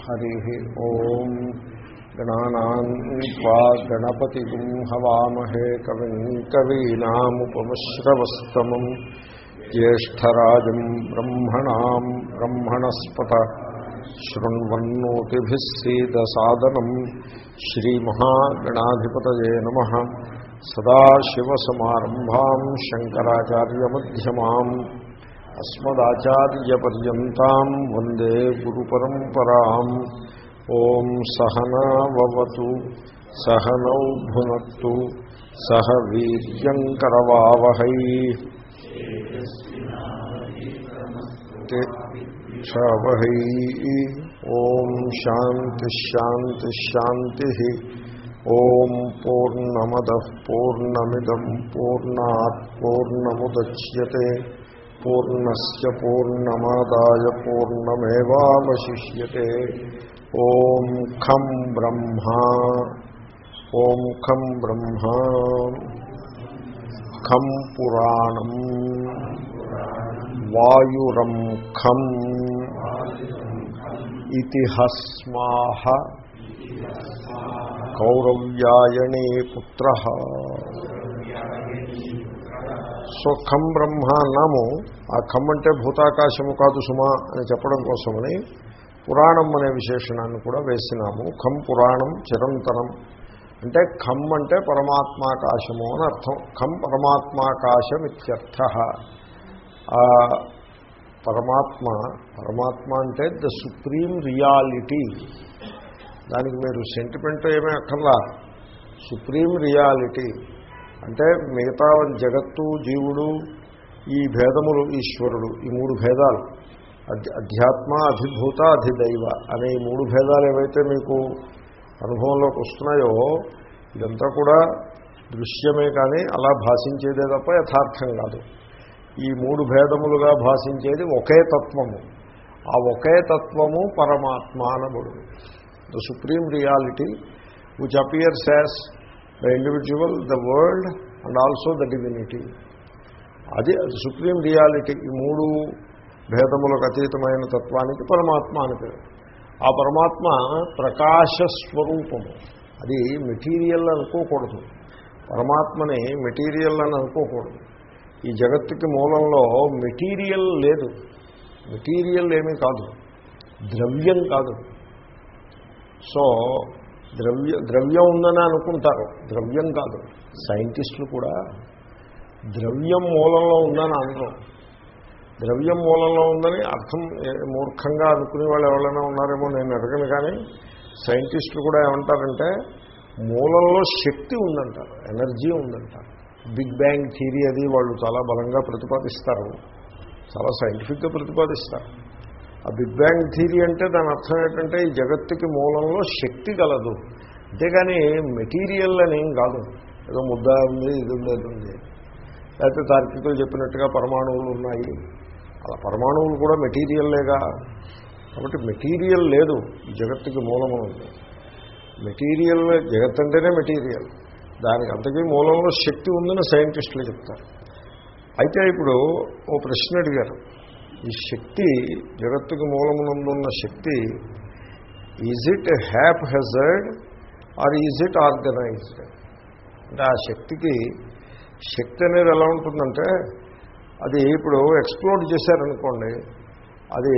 हरिः ॐ गणानान्त्वा गणपतिगुं हवामहे कविं कवीनामुपमश्रवस्तमम् ज्येष्ठराजम् ब्रह्मणाम् ब्रह्मणस्पत शृण्वन्नोतिभिः सीदसादनम् श्रीमहागणाधिपतये नमः सदाशिवसमारम्भाम् शङ्कराचार्यमध्यमाम् अस्मदाचार्यपर्यन्ताम् वन्दे गुरुपरम्पराम् ॐ सहनाववतु सहनौ भुनक्तु सह वीर्यङ्करवावहै क्षवहै ॐ शान्तिश्शान्तिश्शान्तिः ॐ पूर्णमदः पूर्णमिदम् पूर्णात् पूर्णमुदच्यते పూర్ణస్య పూర్ణమాదాయ పూర్ణమేవాశిష్యే ఓం ఖం బ్రహ్మ ఓం ఖం బ్రహ్మ ఖం పురాణం వాయురం ఖం ఇతిహస్మాహ కౌరవ్యాయణే పుత్ర సో ఖం బ్రహ్మ అన్నాము. ఆ ఖం అంటే భూతాకాశము కాదు సుమా అని చెప్పడం కోసమని పురాణం అనే విశేషణాన్ని కూడా వేసినాము. ఖం పురాణం చిరంతనం అంటే ఖం అంటే పరమాత్మాకాశము అని అర్థం. ఖం పరమాత్మాకాశం ఇత్యర్థ పరమాత్మ పరమాత్మ అంటే ద సుప్రీం రియాలిటీ. దానికి మీరు సెంటిమెంట్ ఏమీ అక్కర్లా. Supreme reality. అంటే మిగతా జగత్తు జీవుడు ఈ భేదములు ఈశ్వరుడు ఈ మూడు భేదాలు. అధ్యాత్మ అధిభూత అధిదైవ అనే ఈ మూడు భేదాలు ఏవైతే మీకు అనుభవంలోకి వస్తున్నాయో ఇదంతా కూడా దృశ్యమే కానీ అలా భాషించేదే తప్ప యథార్థం కాదు. ఈ మూడు భేదములుగా భాషించేది ఒకే తత్వము. ఆ ఒకే తత్వము పరమాత్మానముడు. The supreme reality which appears as the individual the world and also the divinity అది సుప్రీం రియాలిటీ ఈ మూడు భేదములకు అతీతమైన తత్వానికి పరమాత్మ అని పేరు. ఆ పరమాత్మ ప్రకాశ స్వరూపము. అది మెటీరియల్ అనుకోకూడదు. పరమాత్మని మెటీరియల్ అని అనుకోకూడదు. ఈ జగత్తుకి మూలంలో మెటీరియల్ లేదు. మెటీరియల్ ఏమీ కాదు. ద్రవ్యం కాదు. సో ద్రవ్య ద్రవ్యం ఉందని అనుకుంటారు. ద్రవ్యం కాదు. సైంటిస్టులు కూడా ద్రవ్యం మూలంలో ఉందని అనరు. ద్రవ్యం మూలంలో ఉందని అర్థం మూర్ఖంగా అనుకునే వాళ్ళు ఎవరైనా ఉన్నారేమో నేను అడగను కానీ సైంటిస్టులు కూడా ఏమంటారంటే మూలంలో శక్తి ఉందంటారు ఎనర్జీ ఉందంటారు. బిగ్ బ్యాంగ్ థియరీ అది వాళ్ళు చాలా బలంగా ప్రతిపాదిస్తారు. చాలా సైంటిఫిక్గా ప్రతిపాదిస్తారు. ఆ బిగ్ బ్యాంగ్ థీరీ అంటే దాని అర్థం ఏంటంటే ఈ జగత్తుకి మూలంలో శక్తి కలదు అంతేగాని మెటీరియల్ అని ఏం కాదు. ఏదో ముద్ద ఉంది ఇది ఉంది అది ఉంది. లేకపోతే తార్కికులు చెప్పినట్టుగా పరమాణువులు ఉన్నాయి. అలా పరమాణువులు కూడా మెటీరియల్లేగా కాబట్టి మెటీరియల్ లేదు. జగత్తుకి మూలము ఉంది. మెటీరియల్ జగత్ అంటేనే మెటీరియల్ దానికి అంతకీ మూలంలో శక్తి ఉందని సైంటిస్టులు చెప్తారు. అయితే ఇప్పుడు ఓ ప్రశ్న అడిగారు. ఈ శక్తి జగత్తుకి మూలమునందున్న Shakti is it haphazard or is it organised అంటే ఆ శక్తికి శక్తి అనేది ఎలా ఉంటుందంటే అది ఇప్పుడు ఎక్స్ప్లోర్ చేశారనుకోండి అది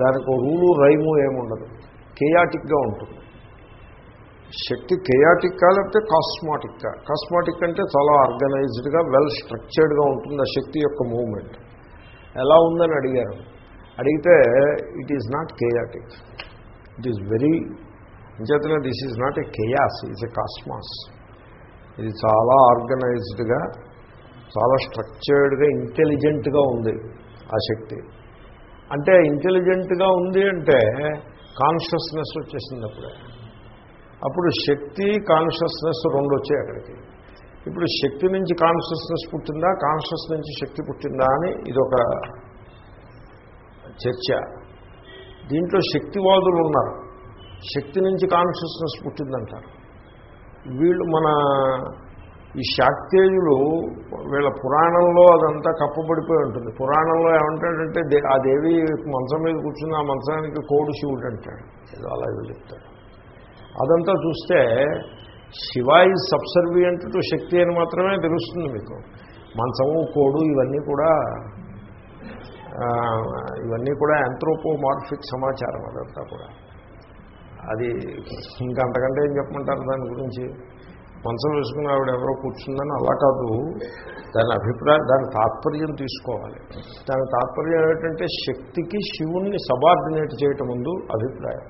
దానికి రూలు రైము ఏముండదు. కేయాటిక్గా ఉంటుంది. శక్తి కేయాటిక్కా లేకపోతే కాస్మాటిక్కా కాస్మాటిక్ అంటే చాలా ఆర్గనైజ్డ్గా వెల్ స్ట్రక్చర్డ్గా ఉంటుంది ఆ శక్తి యొక్క మూవ్మెంట్ ఎలా ఉందని అడిగారు. అడిగితే it is not chaotic it is very అంచేతనే this is not a chaos is a cosmos ఇది చాలా ఆర్గనైజ్డ్గా చాలా స్ట్రక్చర్డ్గా ఇంటెలిజెంట్గా ఉంది ఆ శక్తి. అంటే ఇంటెలిజెంట్గా ఉంది అంటే కాన్షియస్నెస్ వచ్చేసింది అప్పుడే. అప్పుడు శక్తి కాన్షియస్నెస్ రెండు వచ్చాయి అక్కడికి. ఇప్పుడు శక్తి నుంచి కాన్షియస్నెస్ పుట్టిందా? కాన్షియస్ నుంచి శక్తి పుట్టిందా అని ఇదొక చర్చ. దీంట్లో శక్తివాదులు ఉన్నారు. శక్తి నుంచి కాన్షియస్నెస్ పుట్టిందంటారు. వీళ్ళు మన ఈ శాక్తేయులు వీళ్ళ పురాణంలో అదంతా కప్పబడిపోయి ఉంటుంది. పురాణంలో ఏమంటాడంటే దే- ఆ దేవి మంచం మీద కూర్చుని ఆ మంచానికి కోడు శివుడు అంటాడు. ఏదో అలా చెప్తాడు. అదంతా చూస్తే Shiva is subservient to Shakti అని మాత్రమే తెలుస్తుంది మీకు. మంచము కోడు ఇవన్నీ కూడా ఇవన్నీ కూడా యాంథ్రోపోమార్ఫిక్ సమాచారం అదంతా కూడా. అది ఇంకా అంతకంటే ఏం చెప్పమంటారు దాని గురించి? మంచం వేసుకుని ఆవిడ ఎవరో కూర్చుందని అలా కాదు. దాని అభిప్రాయం దాని తాత్పర్యం తీసుకోవాలి. దాని తాత్పర్యం ఏమిటంటే శక్తికి శివుణ్ణి సబార్డినేట్ చేయటం ముందు అభిప్రాయం.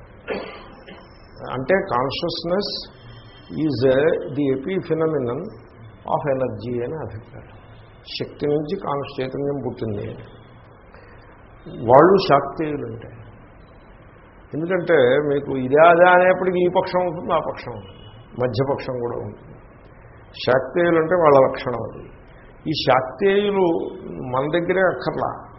అంటే consciousness is the epiphenomenon of energy అని అభిప్రాయం. శక్తి నుంచి కాను చైతన్యం పుట్టింది. వాళ్ళు శాక్తేయులు అంటే ఎందుకంటే మీకు ఇదే అదే అనేప్పటికీ ఈ పక్షం ఉంటుంది ఆ పక్షం ఉంటుంది. మధ్యపక్షం కూడా ఉంటుంది. శాక్తేయులు అంటే వాళ్ళ లక్షణం అది. ఈ శాక్తేయులు మన దగ్గరే అక్కర్లా.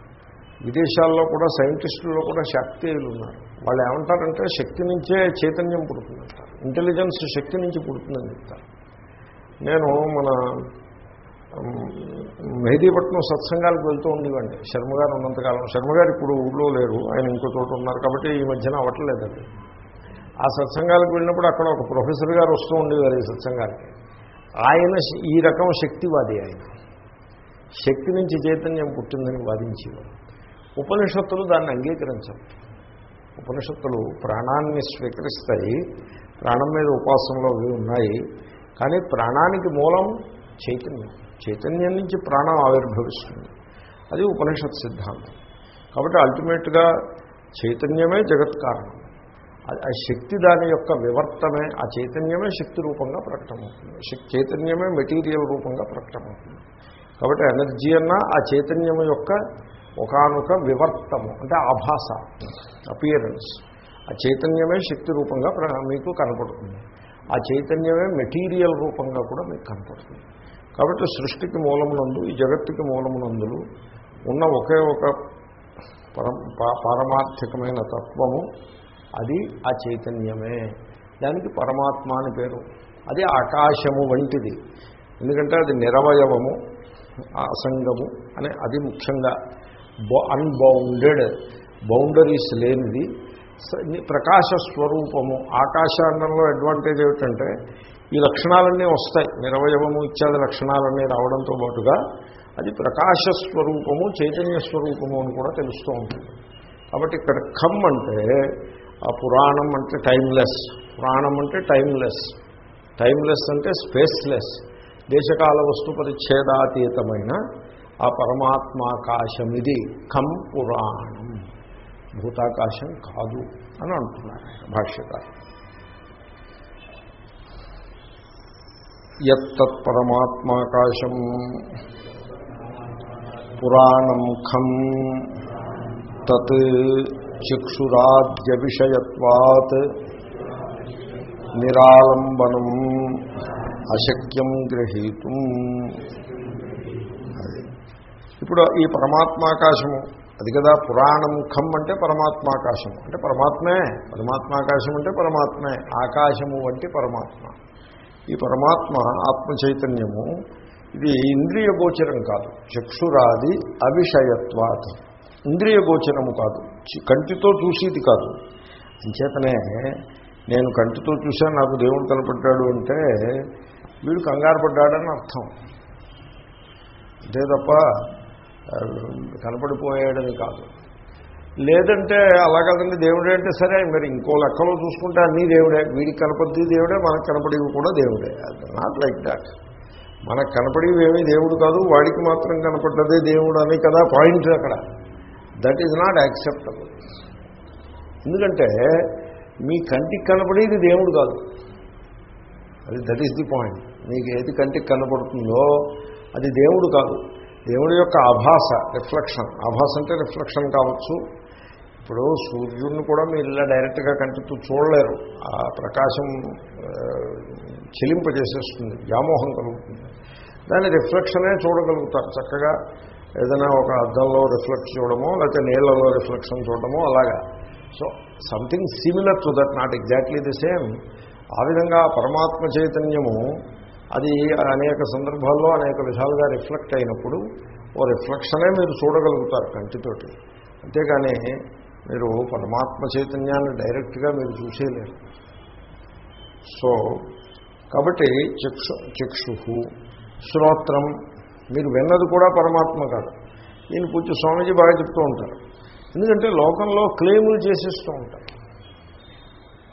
విదేశాల్లో కూడా సైంటిస్టుల్లో కూడా శక్తియులు ఉన్నారు. వాళ్ళు ఏమంటారంటే శక్తి నుంచే చైతన్యం పుడుతుందంటారు ఇంటెలిజెన్స్ శక్తి నుంచి పుడుతుందని చెప్తారు. నేను మన మెహదీపట్నం సత్సంగాలకు వెళ్తూ ఉండేవండి శర్మగారు ఉన్నంతకాలం. శర్మగారు ఇప్పుడు ఊళ్ళో లేరు. ఆయన ఇంకో చోట ఉన్నారు కాబట్టి ఈ మధ్యన అవ్వట్లేదండి ఆ సత్సంగాలకు వెళ్ళినప్పుడు అక్కడ ఒక ప్రొఫెసర్ గారు వస్తూ ఉండేవారు ఈ సత్సంగానికి. ఆయన ఈ రకం శక్తివాది ఆయన. శక్తి నుంచి చైతన్యం పుట్టిందని వాదించేవారు. ఉపనిషత్తులు దాన్ని అంగీకరించవు ఉపనిషత్తులు ప్రాణాన్ని స్వీకరిస్తాయి ప్రాణం మీద ఉపాసనలో అవి ఉన్నాయి కానీ ప్రాణానికి మూలం చైతన్యం. చైతన్యం నుంచి ప్రాణం ఆవిర్భవిస్తుంది. అది ఉపనిషత్ సిద్ధాంతం. కాబట్టి అల్టిమేట్గా చైతన్యమే జగత్ కారణం. ఆ- శక్తి దాని యొక్క వివర్తమే ఆ చైతన్యమే శక్తి రూపంగా ప్రకటమవుతుంది. శక్- చైతన్యమే మెటీరియల్ రూపంగా ప్రకటమవుతుంది. కాబట్టి ఎనర్జీ అన్నా ఆ చైతన్యం యొక్క ఒకనొక వివర్తము అంటే ఆభాస అపియరెన్స్ ఆ చైతన్యమే శక్తి రూపంగా ప్ర- మీకు కనపడుతుంది. ఆ చైతన్యమే మెటీరియల్ రూపంగా కూడా మీకు కనపడుతుంది. కాబట్టి సృష్టికి మూలమునందు ఈ జగత్తుకి మూలమునందులు ఉన్న ఒకే ఒక పరం పారమార్థికమైన తత్వము అది ఆ చైతన్యమే. దానికి పరమాత్మ అని పేరు. అది ఆకాశము వంటిది. ఎందుకంటే అది నిరవయవము అసంగము అనే అది ముఖ్యంగా అన్బౌండెడ్ బౌండరీస్ లేనిది. స- ప్రకాశ స్వరూపము. ఆకాశాండంలో అడ్వాంటేజ్ ఏమిటంటే ఈ లక్షణాలన్నీ వస్తాయి. నిరవయవము ఇత్యాది లక్షణాలన్నీ రావడంతో పాటుగా అది ప్రకాశ స్వరూపము చైతన్య స్వరూపము అని కూడా తెలుస్తూ ఉంటుంది. కాబట్టి ఇక్కడ ఖమ్ అంటే ఆ పురాణం అంటే టైమ్లెస్ పురాణం అంటే టైమ్లెస్ టైమ్లెస్ అంటే స్పేస్లెస్ దేశకాల వస్తు పరిచ్ఛేదాతీతమైన ఆ పరమాత్మాకాశం ఇది ఖం పురాణం. భూతాకాశం కాదు అని అంటున్నారు భాష్యకారు. ఎత్తత్ పరమాత్మాకాశం పురాణం ఖం తత్ చక్షురాద్య విషయత్వాత్ నిరాలంబనం అశక్యం గ్రహీతం. ఇప్పుడు ఈ పరమాత్మాకాశము అది కదా పురాణం ఖమ్ అంటే పరమాత్మాకాశం అంటే పరమాత్మే పరమాత్మాకాశం అంటే పరమాత్మే ఆకాశము వంటి పరమాత్మ. ఈ పరమాత్మ ఆత్మ చైతన్యము ఇది ఇంద్రియ గోచరం కాదు చక్షురాది అవిషయత్వాత్. ఇంద్రియ గోచరము కాదు కంటితో చూసేది కాదు. అంచేతనే నేను కంటితో చూశాను నాకు దేవుడు కనపడ్డాడు అంటే వీడు కంగారు పడ్డాడని అర్థం. అంతే తప్ప కనపడిపోయాడని కాదు. లేదంటే అలా కాదండి దేవుడే అంటే సరే మరి ఇంకో లెక్కలో చూసుకుంటే అన్నీ దేవుడే. వీడికి కనపడి దేవుడే మనకు కనపడేవి కూడా దేవుడే. నాట్ లైక్ దాట్ మనకు కనపడేవి ఏమీ దేవుడు కాదు వాడికి మాత్రం కనపడ్డదే దేవుడు అని కదా పాయింట్ అక్కడ. దట్ ఈజ్ నాట్ యాక్సెప్టబుల్ ఎందుకంటే మీ కంటికి కనపడేది దేవుడు కాదు. అది దట్ ఈస్ ది పాయింట్ మీకు ఏది కంటికి కనపడుతుందో అది దేవుడు కాదు. దేవుడి యొక్క ఆభాస రిఫ్లెక్షన్ ఆభాస అంటే రిఫ్లెక్షన్ కావచ్చు. ఇప్పుడు సూర్యుడిని కూడా మీరు ఇలా డైరెక్ట్గా కంటితో చూడలేరు. ఆ ప్రకాశం చెలింప చెలింపజేసేస్తుంది. వ్యామోహం కలుగుతుంది. దాని రిఫ్లెక్షనే చూడగలుగుతారు. చక్కగా ఏదైనా ఒక అద్దంలో రిఫ్లెక్ట్ చూడమో లేకపోతే నీళ్ళలో రిఫ్లెక్షన్ చూడడమో అలాగా. So something similar to that not exactly the same ఆ విధంగా పరమాత్మ చైతన్యము అది అనేక సందర్భాల్లో అనేక విధాలుగా రిఫ్లెక్ట్ అయినప్పుడు ఓ రిఫ్లెక్షనే మీరు చూడగలుగుతారు కంటితోటి. అంతేగాని మీరు పరమాత్మ చైతన్యాన్ని డైరెక్ట్గా మీరు చూసేయలేరు. సో కాబట్టి చక్షు చక్షు శ్రోత్రం మీరు విన్నది కూడా పరమాత్మ కాదు. దీని పూజ స్వామీజీ బాగా చెప్తూ ఉంటారు. ఎందుకంటే లోకంలో క్లెయిములు చేసేస్తూ ఉంటారు.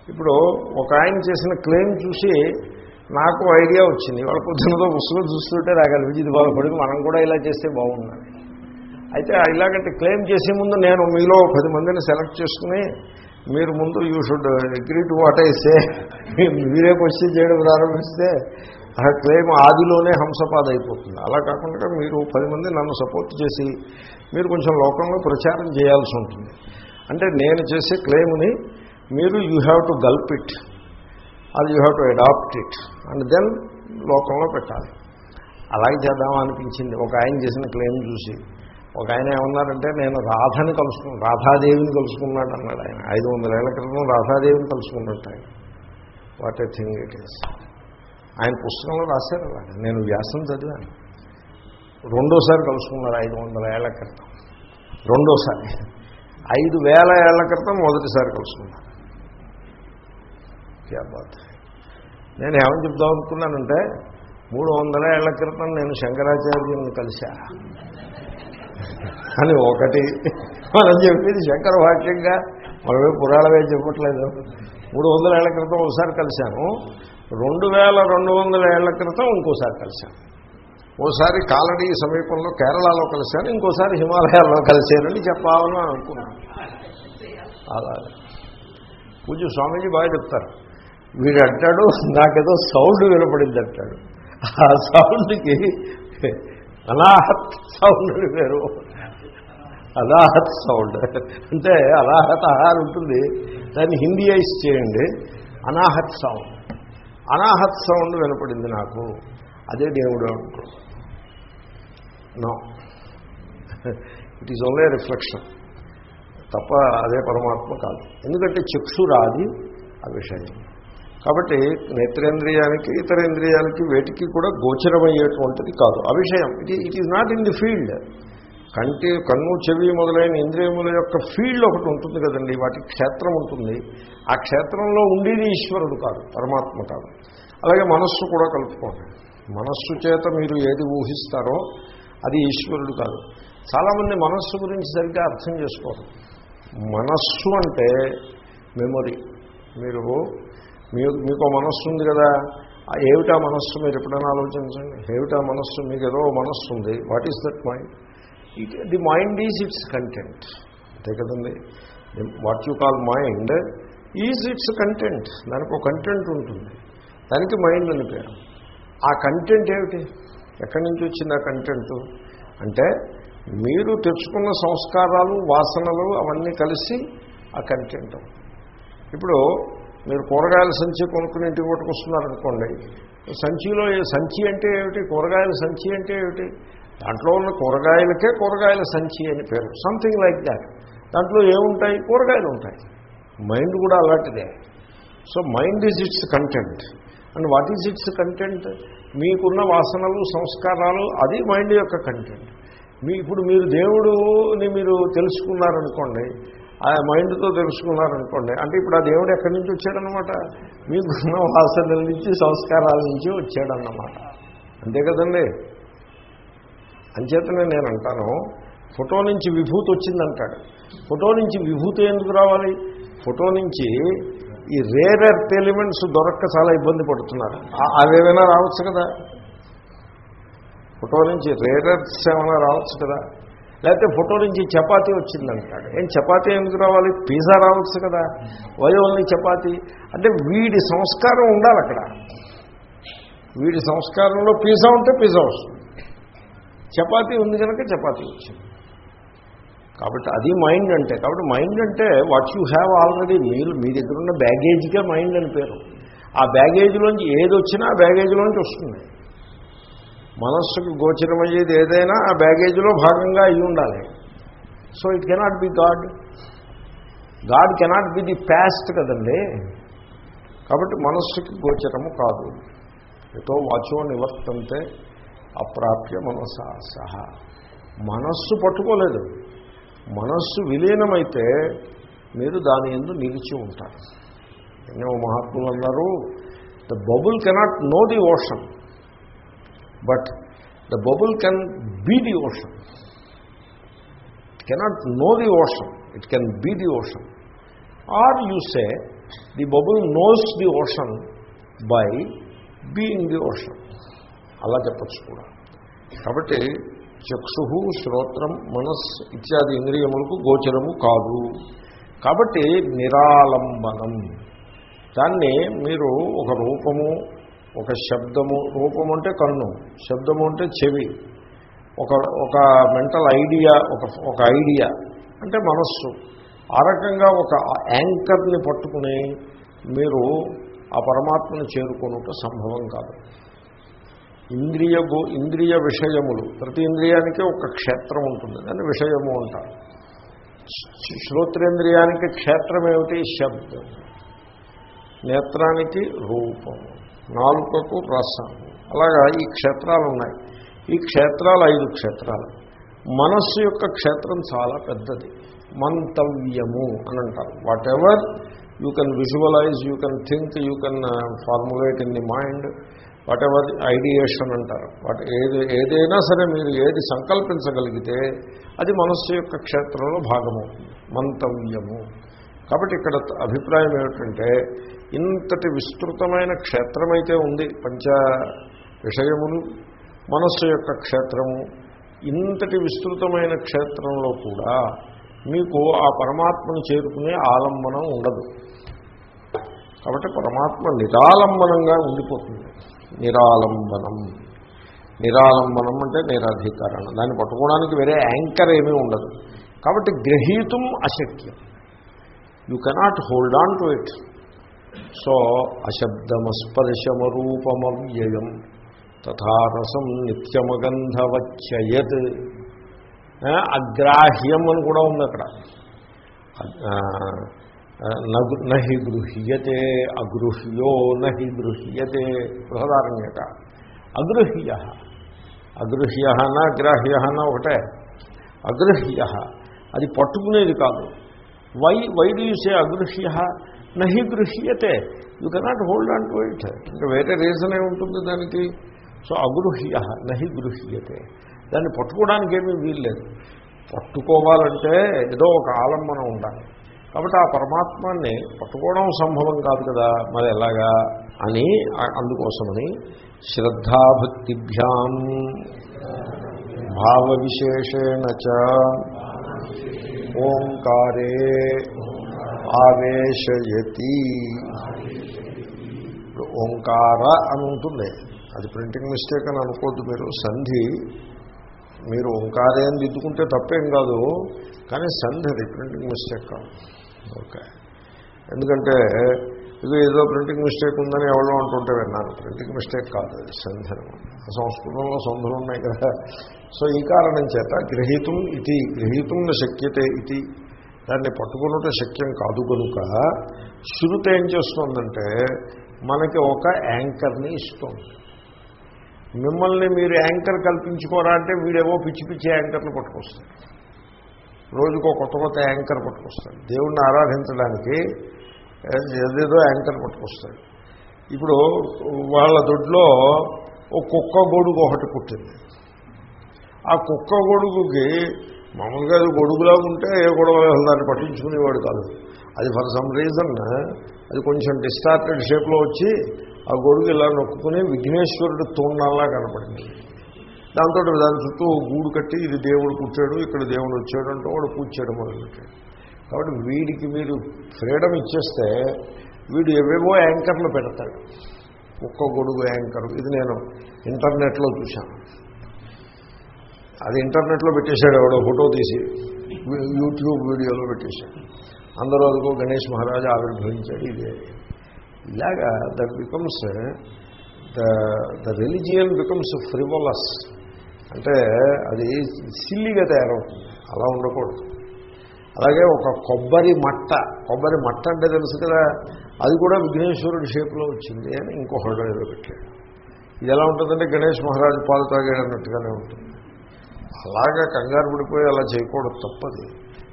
ఇప్పుడు ఒక ఆయన చేసిన క్లెయిమ్ చూసి నాకు ఐడియా వచ్చింది. వాళ్ళ పొద్దున్నతో పుస్తకం చూస్తుంటే నాకు అనిపించింది బాగుపడి మనం కూడా ఇలా చేస్తే బాగుండాలి అయితే ఇలాగంటే క్లెయిమ్ చేసే ముందు నేను మీలో పది మందిని సెలెక్ట్ చేసుకుని మీరు ముందు you should agree to what అయితే మీరే క్వశ్చన్ చేయడం ప్రారంభిస్తే ఆ క్లెయిమ్ ఆదిలోనే హంసపాద అయిపోతుంది అలా కాకుండా మీరు పది మంది నన్ను సపోర్ట్ చేసి మీరు కొంచెం లోకంలో ప్రచారం చేయాల్సి ఉంటుంది. అంటే నేను చేసే క్లెయిమ్ని మీరు you have to gulp it అది you have to adapt it. And then లోకంలో పెట్టాలి. అలాగే చేద్దాం అనిపించింది. ఒక ఆయన చేసిన క్లెయిమ్ చూసి ఒక ఆయన ఏమన్నారంటే నేను రాధని కలుసుకున్నాను రాధాదేవిని కలుసుకున్నాడు అన్నాడు ఆయన. ఐదు వందల ఏళ్ళ క్రితం రాధాదేవిని కలుసుకున్నట్టు ఆయన. What a thing it is ఆయన పుస్తకంలో రాశారు అలాగే. నేను వ్యాసం చదివాను. రెండోసారి కలుసుకున్నారు ఐదు వందల ఏళ్ళ క్రితం. రెండోసారి. ఐదు వేల ఏళ్ళ క్రితం మొదటిసారి కలుసుకున్నారు. క్యా బాత్ నేను ఏమని చెప్దాం అనుకున్నానంటే మూడు వందల ఏళ్ళ క్రితం నేను శంకరాచార్యుని కలిశా. అని ఒకటి మనం చెప్పేది శంకర వాక్యంగా మనమే పురాణమే చెప్పట్లేదు. మూడు వందల ఏళ్ళ క్రితం ఒకసారి కలిశాను. రెండు వేల రెండు వందల ఏళ్ళ క్రితం ఇంకోసారి కలిశాను. ఓసారి కాలనీ సమీపంలో కేరళలో కలిశాను ఇంకోసారి హిమాలయాల్లో కలిశానని చెప్పాలని అనుకున్నాను. అలా. పూజ స్వామీజీ బాగా చెప్తారు. వీడు అంటాడు నాకేదో సౌండ్ వినపడింది అంటాడు ఆ సౌండ్కి అనాహత్ సౌండ్ అని పేరు. అనాహత్ సౌండ్. అంటే అనాహత ఆహారం ఉంటుంది. దాన్ని హిందీయైజ్ చేయండి. అనాహత్ సౌండ్. అనాహత్ సౌండ్ వినపడింది నాకు. అదే దేవుడు అనుకో. No. It is only reflection తప్ప అదే పరమాత్మ కాదు. ఎందుకంటే చక్షురాది ఆ విషయం. కాబట్టి నేత్రేంద్రియానికి ఇతర ఇంద్రియాలకి వేటికి కూడా గోచరమయ్యేటువంటిది కాదు. ఆ విషయం it it is not in the field కంటి కన్ను చెవి మొదలైన ఇంద్రియముల యొక్క ఫీల్డ్ ఒకటి ఉంటుంది కదండి వాటి క్షేత్రం ఉంటుంది. ఆ క్షేత్రంలో ఉండేది ఈశ్వరుడు కాదు పరమాత్మ కాదు. అలాగే మనస్సు కూడా కలుపుకోండి మనస్సు చేత మీరు ఏది ఊహిస్తారో అది ఈశ్వరుడు కాదు. చాలామంది మనస్సు గురించి సరిగ్గా అర్థం చేసుకోరు. మనస్సు అంటే మెమొరీ మీరు మీకు మనస్సు ఉంది కదా. ఏమిటా మనస్సు మీరు ఎప్పుడైనా ఆలోచించండి. ఏమిటా మనస్సు? మీకు ఏదో మనస్సు ఉంది. What is that mind it the mind is its content అంతే కదండి. What you call mind is its content దానికి ఒక కంటెంట్ ఉంటుంది. దానికి మైండ్ అని పేరు. ఆ కంటెంట్ ఏమిటి? ఎక్కడి నుంచి వచ్చింది ఆ కంటెంట్ అంటే మీరు తెచ్చుకున్న సంస్కారాలు వాసనలు అవన్నీ కలిసి ఆ కంటెంట్ ఇప్పుడు మీరు కూరగాయల సంచి కొనుక్కుని ఇంటికి పట్టుకొస్తున్నారనుకోండి సంచిలో సంచి అంటే ఏమిటి? కూరగాయల సంచి అంటే ఏమిటి? దాంట్లో ఉన్న కూరగాయలకే కూరగాయల సంచి అని పేరు. సంథింగ్ లైక్ దాట్ దాంట్లో ఏముంటాయి? కూరగాయలు ఉంటాయి. మైండ్ కూడా అలాంటిదే. So mind is its content and what is its content మీకున్న వాసనలు సంస్కారాలు అది మైండ్ యొక్క కంటెంట్ మీ ఇప్పుడు మీరు దేవుడుని మీరు తెలుసుకున్నారనుకోండి ఆ మైండ్తో తెలుసుకున్నారనుకోండి. అంటే ఇప్పుడు ఆ దేవుడు ఎక్కడి నుంచి వచ్చాడనమాట మీకున్న వాసనల నుంచి సంస్కారాల నుంచి వచ్చాడన్నమాట. అంతే కదండి? అంచేతనే నేను అంటాను ఫోటో నుంచి విభూతి వచ్చిందంటాడు. ఫోటో నుంచి విభూతి ఎందుకు రావాలి? ఫోటో నుంచి ఈ రేర్ ఎర్త్ ఎలిమెంట్స్ దొరక్క చాలా ఇబ్బంది పడుతున్నారు. అవేమైనా రావచ్చు కదా? ఫోటో నుంచి రేర్ ఎర్త్స్ ఏమైనా రావచ్చు కదా? లేకపోతే ఫోటో నుంచి చపాతీ వచ్చిందంటాడు. ఏం చపాతీ ఎందుకు రావాలి? పిజ్జా రావచ్చు కదా. వయోల్ని చపాతీ. అంటే వీడి సంస్కారం ఉండాలి అక్కడ. వీడి సంస్కారంలో పిజ్జా ఉంటే పిజ్జా వస్తుంది. చపాతీ ఉంది కనుక చపాతీ వచ్చింది. కాబట్టి అది మైండ్ అంటే. కాబట్టి మైండ్ అంటే వాట్ యూ హ్యావ్ ఆల్రెడీ మీరు మీ దగ్గర ఉన్న బ్యాగేజ్గా మైండ్ అని పేరు. ఆ బ్యాగేజ్లోంచి ఏది వచ్చినా ఆ బ్యాగేజ్లోంచి వస్తుంది. మనస్సుకు గోచరమయ్యేది ఏదైనా ఆ బ్యాగేజ్లో భాగంగా అయి ఉండాలి. So it cannot be God God cannot be the past కదండి. కాబట్టి మనస్సుకి గోచరము కాదు. ఎటో వాచో నివర్తంతే అప్రాప్య మనస సహా. మనస్సు పట్టుకోలేదు. మనస్సు విలీనమైతే మీరు దాని ఎందు నిలిచి ఉంటారు. ఎన్నో మహాత్ములు అన్నారు the bubble cannot know the ocean but the bubble can be the ocean cannot know the ocean it can be the ocean or you say the bubble knows the ocean by being the ocean అలా చెప్పచ్చు కూడా. కాబట్టి చక్షు శ్రోత్రం మనస్ ఇత్యాది ఇంద్రియములకు గోచరము కాదు. కాబట్టి నిరాలంబనం. దాన్ని మీరు ఒక రూపము ఒక శబ్దము రూపము అంటే కన్ను శబ్దము అంటే చెవి ఒక ఒక మెంటల్ ఐడియా ఒక ఒక ఐడియా అంటే మనస్సు. ఆ రకంగా ఒక యాంకర్ని పట్టుకుని మీరు ఆ పరమాత్మను చేరుకోనుట సంభవం కాదు. ఇంద్రియ ఇంద్రియ విషయములు ప్రతి ఇంద్రియానికి ఒక క్షేత్రం ఉంటుంది దాన్ని విషయము అంటారు. శ్రోత్రేంద్రియానికి క్షేత్రం ఏమిటి శబ్దం. నేత్రానికి రూపము. నాలుకకు రసం. అలాగా ఈ క్షేత్రాలు ఉన్నాయి. ఈ క్షేత్రాలు ఐదు క్షేత్రాలు. మనస్సు యొక్క క్షేత్రం చాలా పెద్దది. మంతవ్యము అని అంటారు. Whatever you can visualise you can think you can formulate in the mind whatever ideation అంటారు. వాట్ ఏది ఏదైనా సరే మీరు ఏది సంకల్పించగలిగితే అది మనస్సు యొక్క క్షేత్రంలో భాగమవుతుంది. మంతవ్యము. కాబట్టి ఇక్కడ అభిప్రాయం ఏమిటంటే ఇంతటి విస్తృతమైన క్షేత్రమైతే ఉంది పంచ విషయములు మనస్సు యొక్క క్షేత్రము ఇంతటి విస్తృతమైన క్షేత్రంలో కూడా మీకు ఆ పరమాత్మను చేరుకునే ఆలంబనం ఉండదు. కాబట్టి పరమాత్మ నిరాలంబనంగా ఉండిపోతుంది. నిరాలంబనం. నిరాలంబనం అంటే నిరాధికరణ. దాన్ని పట్టుకోవడానికి వేరే యాంకర్ ఏమీ ఉండదు. కాబట్టి గ్రహీతం అశక్యం. You cannot hold on to it so అశబ్దమస్పర్శమరూపమవ్యయం. తథారసం నిత్యమగంధవచ్చయత్. అగ్రాహ్యం అని కూడా ఉంది అక్కడ నహి గృహ్యతే అగృహ్యో నహి గృహ్యతే బృహదారణ్యక. అగృహ్య. అగృహ్యన అగ్రాహ్యన ఒకటే. అగృహ్య. అది పట్టుకునేది కాదు. వై వై డూ సే అగృహ్య? నహి గృహ్యతే. You cannot hold on to it ఇంకా వేరే రీజన్ ఏముంటుంది దానికి. సో అగృహ్య నహి గృహ్యతే. దాన్ని పట్టుకోవడానికి ఏమీ వీల్లేదు. పట్టుకోవాలంటే ఏదో ఒక ఆలంబనం ఉండాలి. కాబట్టి ఆ పరమాత్మాన్ని పట్టుకోవడం సంభవం కాదు కదా. మరి ఎలాగా? అని అందుకోసమని శ్రద్ధాభక్తిభ్యాం భావ విశేషేణ చ. ఓంకారే. ఆవేశయతి. ఓంకార అని ఉంటుంది. అది ప్రింటింగ్ మిస్టేక్ అని అనుకోవద్దు మీరు. సంధి మీరు ఓంకారే అని దిద్దుకుంటే తప్పేం కాదు. కానీ సంధి అది ప్రింటింగ్ మిస్టేక్ కాదు. ఓకే. ఎందుకంటే ఇది ఏదో ప్రింటింగ్ మిస్టేక్ ఉందని ఎవరో అంటుంటే విన్నాను. ప్రింటింగ్ మిస్టేక్ కాదు అది సంధనం సంస్కృతంలో సంధులు ఉన్నాయి కదా. సో ఈ కారణం చేత గ్రహీతం ఇది గ్రహీతం శక్యతే ఇది దాన్ని పట్టుకున్నట్టు శక్యం కాదు కనుక శృతి ఏం చేస్తుందంటే మనకి ఒక యాంకర్ని ఇస్తుంది. మిమ్మల్ని మీరు యాంకర్ కల్పించుకోరా అంటే వీడేవో పిచ్చి పిచ్చి యాంకర్లు పట్టుకొస్తాడు. రోజుకో కొత్త కొత్త యాంకర్ పట్టుకొస్తాడు. దేవుణ్ణి ఆరాధించడానికి ఏదేదో యాంకర్ పట్టుకొస్తాడు. ఇప్పుడు వాళ్ళ దొడ్లో ఓ కుక్క గొడుగు ఒకటి పుట్టింది. ఆ కుక్క గొడుగుకి మామూలుగా అది గొడుగులాగా ఉంటే ఏ గొడవ దాన్ని పట్టించుకునేవాడు కాదు. అది ఫర్ సమ్ రీజన్ అది కొంచెం డిస్టార్టెడ్ షేప్లో వచ్చి ఆ గొడుగు ఇలా నొక్కుని విఘ్నేశ్వరుడు తోండాల్లా కనపడింది. దాంతో దాని చుట్టూ గూడు కట్టి ఇది దేవుడు పుట్టాడు ఇక్కడ దేవుడు వచ్చాడు అంటూ వాడు పూజ చేయడం మొదలుపెట్టాడు. కాబట్టి వీడికి మీరు ఫ్రీడమ్ ఇచ్చేస్తే వీడు ఎవేవో యాంకర్లు పెడతాడు. ఒక్క గొడుగు యాంకర్ ఇది నేను ఇంటర్నెట్లో చూశాను. అది ఇంటర్నెట్లో పెట్టేశాడు ఎవడో ఫోటో తీసి యూట్యూబ్ వీడియోలో పెట్టేశాడు. అందరూ అదిగో గణేష్ మహారాజు ఆవిర్భవించాడు ఇదే. ఇలాగా that becomes the the religion becomes frivolous అంటే అది సిల్లిగా తయారవుతుంది అలా ఉండకూడదు. అలాగే ఒక కొబ్బరి మట్ట కొబ్బరి మట్ట అంటే తెలుసు కదా అది కూడా విఘ్నేశ్వరుడి షేప్లో వచ్చింది అని ఇంకో ఏదో పెట్టాడు. ఇది ఎలా ఉంటుందంటే గణేష్ మహారాజు పాలు తాగాడన్నట్టుగానే ఉంటుంది. అలాగా కంగారు పడిపోయి అలా చేయకూడదు తప్పది.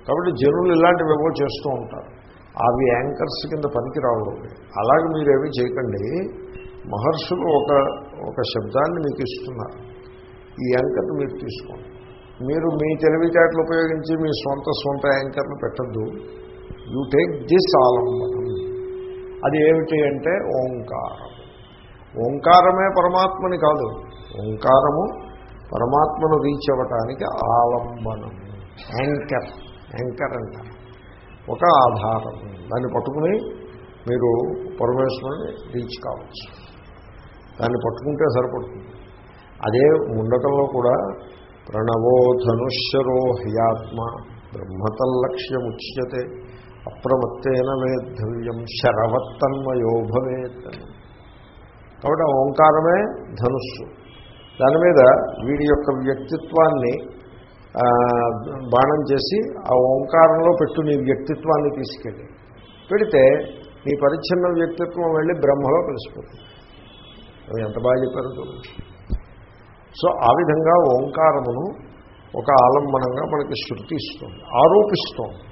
కాబట్టి జనులు ఇలాంటివి ఏవో చేస్తూ ఉంటారు. అవి యాంకర్స్ కింద పనికి రావడం అలాగే మీరేమీ చేయకండి. మహర్షులు ఒక ఒక శబ్దాన్ని మీకు ఇస్తున్నారు. ఈ యాంకర్ని మీరు తీసుకోండి. మీరు మీ తెలివితేటలు ఉపయోగించి మీ సొంత సొంత యాంకర్ను పెట్టద్దు. యూ టేక్ దిస్ ఆలంబనం. అది ఏమిటి అంటే ఓంకారం. ఓంకారమే పరమాత్మని కాదు. ఓంకారము పరమాత్మను రీచ్ అవ్వటానికి ఆలంబనం. యాంకర్ యాంకర్ అంటారు ఒక ఆధారం. దాన్ని పట్టుకుని మీరు పరమేశ్వరుని రీచ్ కావచ్చు. దాన్ని పట్టుకుంటే సరిపడుతుంది. అదే ముండకంలో కూడా ప్రణవో ధనుష్యరో హ్యాత్మ బ్రహ్మతల్లక్ష్యముచ్యతే అప్రమత్తేన వేద్ధవ్యం శరవత్తన్మయో భవేత్ కాబట్టి ఓంకారమే ధనుస్సు. దాని మీద వీడి యొక్క వ్యక్తిత్వాన్ని బాణం చేసి ఆ ఓంకారంలో పెట్టు నీ వ్యక్తిత్వాన్ని తీసుకెళ్ళి. పెడితే నీ పరిచ్ఛిన్న వ్యక్తిత్వం వెళ్ళి బ్రహ్మలో కలిసిపోతుంది. అది ఎంత బాగా చెప్పారు సో ఆ విధంగా ఓంకారమును ఒక ఆలంబనంగా మనకి శృతి ఇస్తుంది ఆరోపిస్తోంది.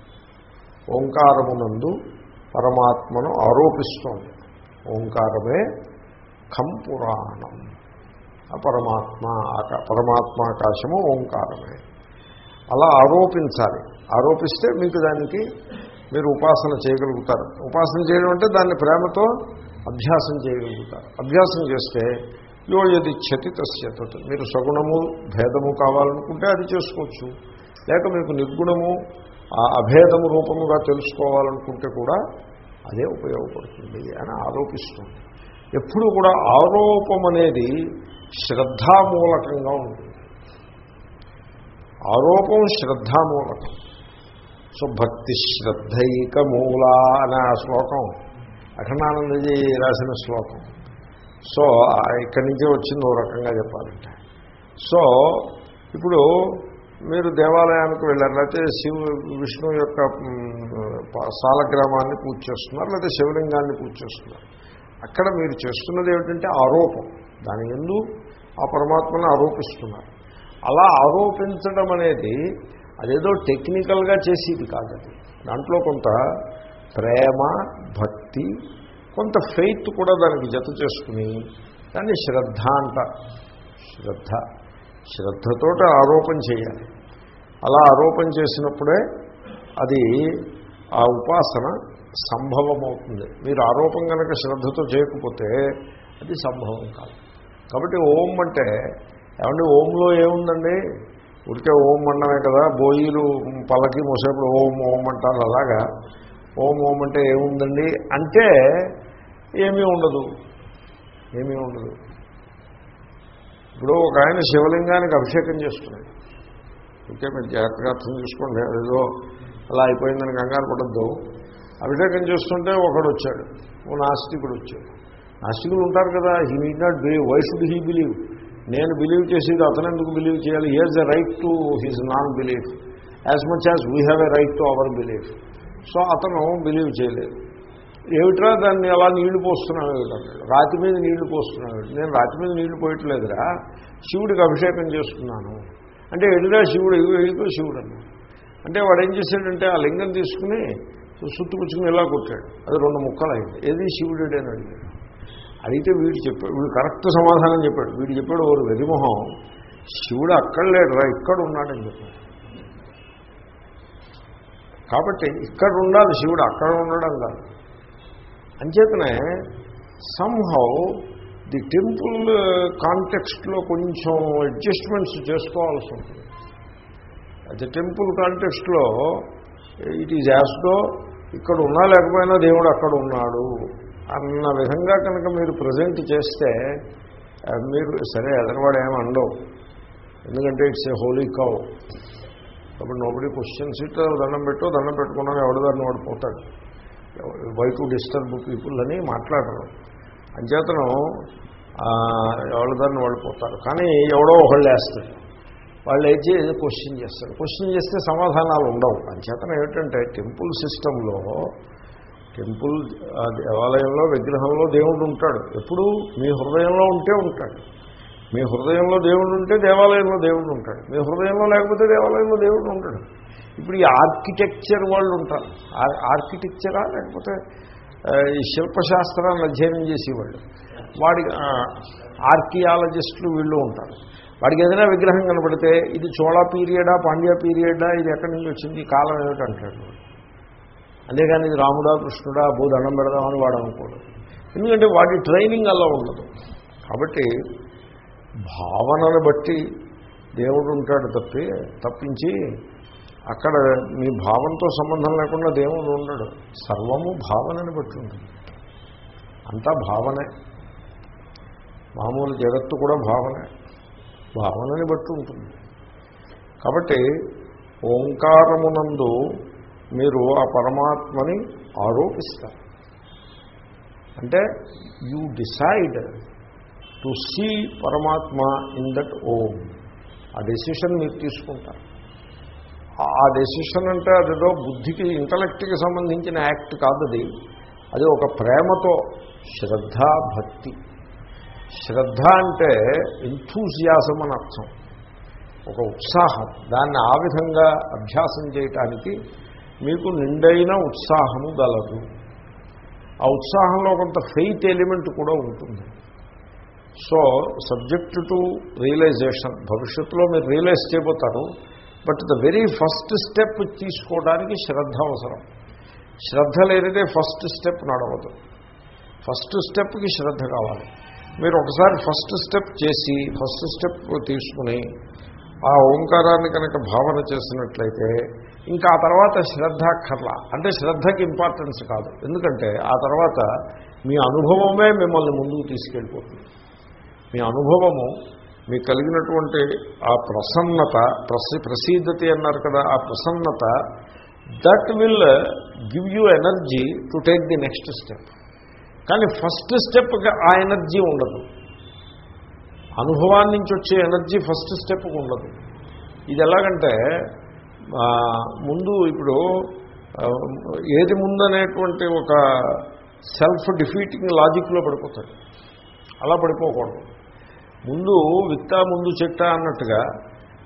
ఓంకారమునందు పరమాత్మను ఆరోపిస్తోంది. ఓంకారమే ఖం పురాణం. పరమాత్మ ఆకా పరమాత్మాకాశము ఓంకారమే. అలా ఆరోపించాలి. ఆరోపిస్తే మీకు దానికి మీరు ఉపాసన చేయగలుగుతారు. ఉపాసన చేయడం అంటే దాన్ని ప్రేమతో అభ్యాసం చేయగలుగుతారు. అభ్యాసం చేస్తే యో యది క్షతి తస్య మీరు సగుణము భేదము కావాలనుకుంటే అది చేసుకోవచ్చు. లేక మీకు నిర్గుణము అభేదము రూపముగా తెలుసుకోవాలనుకుంటే కూడా అదే ఉపయోగపడుతుంది అని ఆరోపిస్తుంది. ఎప్పుడు కూడా ఆరోపం అనేది శ్రద్ధామూలకంగా ఉంటుంది. ఆరోపం శ్రద్ధామూలకం. సో భక్తి శ్రద్ధైక మూల అనే ఆ శ్లోకం. అఖండానందజీ రాసిన శ్లోకం. సో ఇక్కడి నుంచే వచ్చింది ఓ రకంగా చెప్పాలంటే. సో ఇప్పుడు మీరు దేవాలయానికి వెళ్ళారు లేకపోతే శివ విష్ణు యొక్క సాలగ్రామాన్ని పూజ చేస్తున్నారు లేకపోతే శివలింగాన్ని పూజ చేస్తున్నారు. అక్కడ మీరు చేస్తున్నది ఏమిటంటే ఆరోపం. దాని ఎందు ఆ పరమాత్మను ఆరోపిస్తున్నారు. అలా ఆరోపించడం అనేది అదేదో టెక్నికల్గా చేసేది కాదు అది. దాంట్లో కొంత ప్రేమ భక్తి కొంత ఫెయిత్ కూడా దానికి జత చేసుకుని దాన్ని శ్రద్ధ అంట. శ్రద్ధ. శ్రద్ధతోటి ఆరోపణ చేయాలి. అలా ఆరోపణ చేసినప్పుడే అది ఆ ఉపాసన సంభవం అవుతుంది మీరు ఆరోపణ కనుక శ్రద్ధతో చేయకపోతే అది సంభవం కాదు. కాబట్టి ఓం అంటే ఏమంటే ఓంలో ఏముందండి? ఉడికే ఓం అండమే కదా బోయిలు పలకి మోసేప్పుడు ఓం ఓం అంటారు అలాగా. ఓం ఓం అంటే ఏముందండి? అంటే ఏమీ ఉండదు. ఏమీ ఉండదు. ఇప్పుడు ఒక ఆయన శివలింగానికి అభిషేకం చేస్తున్నాడు. ఓకే మీరు జాగ్రత్తగా అర్థం చేసుకోండి. ఏదో అలా అయిపోయిందని కంగారు పడద్దు. అభిషేకం చేస్తుంటే ఒకడు వచ్చాడు. ఓ నాస్తికుడు వచ్చాడు. నాస్తికులు ఉంటారు కదా he need not believe why should he believe నేను బిలీవ్ చేసేది అతను ఎందుకు బిలీవ్ చేయాలి? He has a right to his non belief as much as we have a right to our belief so అతను బిలీవ్ చేయలేదు. ఏమిట్రా దాన్ని అలా నీళ్ళు పోస్తున్నావు? ఏమిటన్నాడు రాతి మీద నీళ్ళు పోస్తున్నావు? నేను రాతి మీద నీళ్ళు పోయట్లేదురా. శివుడికి అభిషేకం చేస్తున్నాను. అంటే ఎదురా శివుడు ఇదిగో శివుడు అన్నాడు. అంటే వాడు ఏం చేశాడంటే ఆ లింగం తీసుకుని సుత్తుపుచ్చుకుని ఇలా కొట్టాడు. అది రెండు ముక్కలు అయింది ఏది? శివుడు అని అడిగాడు అడిగితే వీడు చెప్పాడు వీడు కరెక్ట్ సమాధానం చెప్పాడు. వీడు చెప్పాడు ఓరు వెరిమొహం శివుడు అక్కడ లేడురా ఇక్కడ ఉన్నాడని చెప్పాడు. కాబట్టి ఇక్కడ ఉండాలి శివుడు అక్కడ ఉండడం కాదు. అంచేతనే సంహౌ ది టెంపుల్ కాంటెక్స్ట్లో కొంచెం అడ్జస్ట్మెంట్స్ చేసుకోవాల్సి ఉంటుంది. ది టెంపుల్ కాంటెక్స్ట్లో ఇట్ ఈజ్ యాస్డో ఇక్కడ ఉన్నా లేకపోయినా దేవుడు అక్కడ ఉన్నాడు. అన్న విధంగా కనుక మీరు ప్రజెంట్ చేస్తే మీరు సరే ఎదరవాడు ఏమి అండవు ఎందుకంటే ఇట్స్ ఏ హోలీ కౌ కాబట్టి నోబడి క్వశ్చన్స్ ఇట్ దండం పెట్టు దండం పెట్టుకున్నాను ఎవడు దాన్ని వాడు పోతాడు. వై టు డిస్టర్బ్ పీపుల్ అని మాట్లాడరు. అంచేతను ఎవరి దాన్ని వాళ్ళు పోతారు కానీ ఎవడో ఒకళ్ళు వేస్తారు వాళ్ళు అయితే క్వశ్చన్ చేస్తారు. క్వశ్చన్ చేస్తే సమాధానాలు ఉండవు. అంచేతనం ఏమిటంటే టెంపుల్ సిస్టంలో టెంపుల్ ఆ దేవాలయంలో విగ్రహంలో దేవుడు ఉంటాడు. ఎప్పుడు మీ హృదయంలో ఉంటే ఉంటాడు. మీ హృదయంలో దేవుడు ఉంటే దేవాలయంలో దేవుడు ఉంటాడు. మీ హృదయంలో లేకపోతే దేవాలయంలో దేవుడు ఉంటాడు ఇప్పుడు ఈ ఆర్కిటెక్చర్ వాళ్ళు ఉంటారు. ఆర్కిటెక్చరా లేకపోతే ఈ శిల్పశాస్త్రాన్ని అధ్యయనం చేసేవాళ్ళు. వాడి ఆర్కియాలజిస్టులు వీళ్ళు ఉంటారు. వాడికి ఏదైనా విగ్రహం కనబడితే ఇది చోళా పీరియడా పాండ్యా పీరియడా ఇది ఎక్కడి నుంచి వచ్చింది కాలం ఏమిటంటాడు వాడు. అంతేగాని ఇది రాముడా కృష్ణుడా అబ్బో దండం పెడదామని వాడు అనుకోడు ఎందుకంటే వాటి ట్రైనింగ్ అలా ఉండదు. కాబట్టి భావనను బట్టి దేవుడు ఉంటాడు తప్పి తప్పించి అక్కడ మీ భావంతో సంబంధం లేకుండా దేవుడు ఉండడు. సర్వము భావనని బట్టి ఉంటుంది. అంతా భావనే. మామూలు జగత్తు కూడా భావనే. భావనని బట్టి ఉంటుంది. కాబట్టి ఓంకారమునందు మీరు ఆ పరమాత్మని ఆరోపిస్తారు. అంటే you decide to see Paramatma in that Om ఆ డెసిషన్ మీరు తీసుకుంటారు. ఆ- డెసిషన్ అంటే అదేదో బుద్ధికి ఇంటలెక్ట్కి సంబంధించిన యాక్ట్ కాదు అది. అది ఒక ప్రేమతో శ్రద్ధ భక్తి. శ్రద్ధ అంటే ఎంతూజియాసం అని అర్థం. ఒక ఉత్సాహం. దాన్ని ఆ విధంగా అభ్యాసం చేయటానికి మీకు నిండైన ఉత్సాహము గలదు. ఆ ఉత్సాహంలో కొంత ఫెయిత్ ఎలిమెంట్ కూడా ఉంటుంది. సో సబ్జెక్ట్ టు రియలైజేషన్ భవిష్యత్తులో మీరు realise చేయబోతారు but the very first step తీసుకోవడానికి శ్రద్ధ అవసరం. శ్రద్ధ లేనిదే ఫస్ట్ స్టెప్ నడవదు. ఫస్ట్ స్టెప్కి శ్రద్ధ కావాలి. మీరు ఒకసారి ఫస్ట్ స్టెప్ చేసి ఫస్ట్ స్టెప్ తీసుకుని ఆ ఓంకారాన్ని కనుక భావన చేసినట్లయితే ఇంకా ఆ తర్వాత శ్రద్ధ అక్కర్లా అంటే శ్రద్ధకి ఇంపార్టెన్స్ కాదు. ఎందుకంటే ఆ తర్వాత మీ అనుభవమే మిమ్మల్ని ముందుకు తీసుకెళ్ళిపోతుంది. మీ అనుభవము మీకు కలిగినటువంటి ఆ ప్రసన్నత ప్రసి ప్రసీదతి అన్నారు కదా ఆ ప్రసన్నత that will give you energy to take the next step కానీ ఫస్ట్ స్టెప్కి ఆ ఎనర్జీ ఉండదు. అనుభవాన్ని నుంచి వచ్చే ఎనర్జీ ఫస్ట్ స్టెప్కి ఉండదు. ఇది ఎలాగంటే ముందు ఇప్పుడు ఏది ముందనేటువంటి ఒక సెల్ఫ్ డిఫీటింగ్ లాజిక్లో పడిపోతాడు. అలా పడిపోకూడదు. ముందు విత్త ముందు చెట్ట అన్నట్టుగా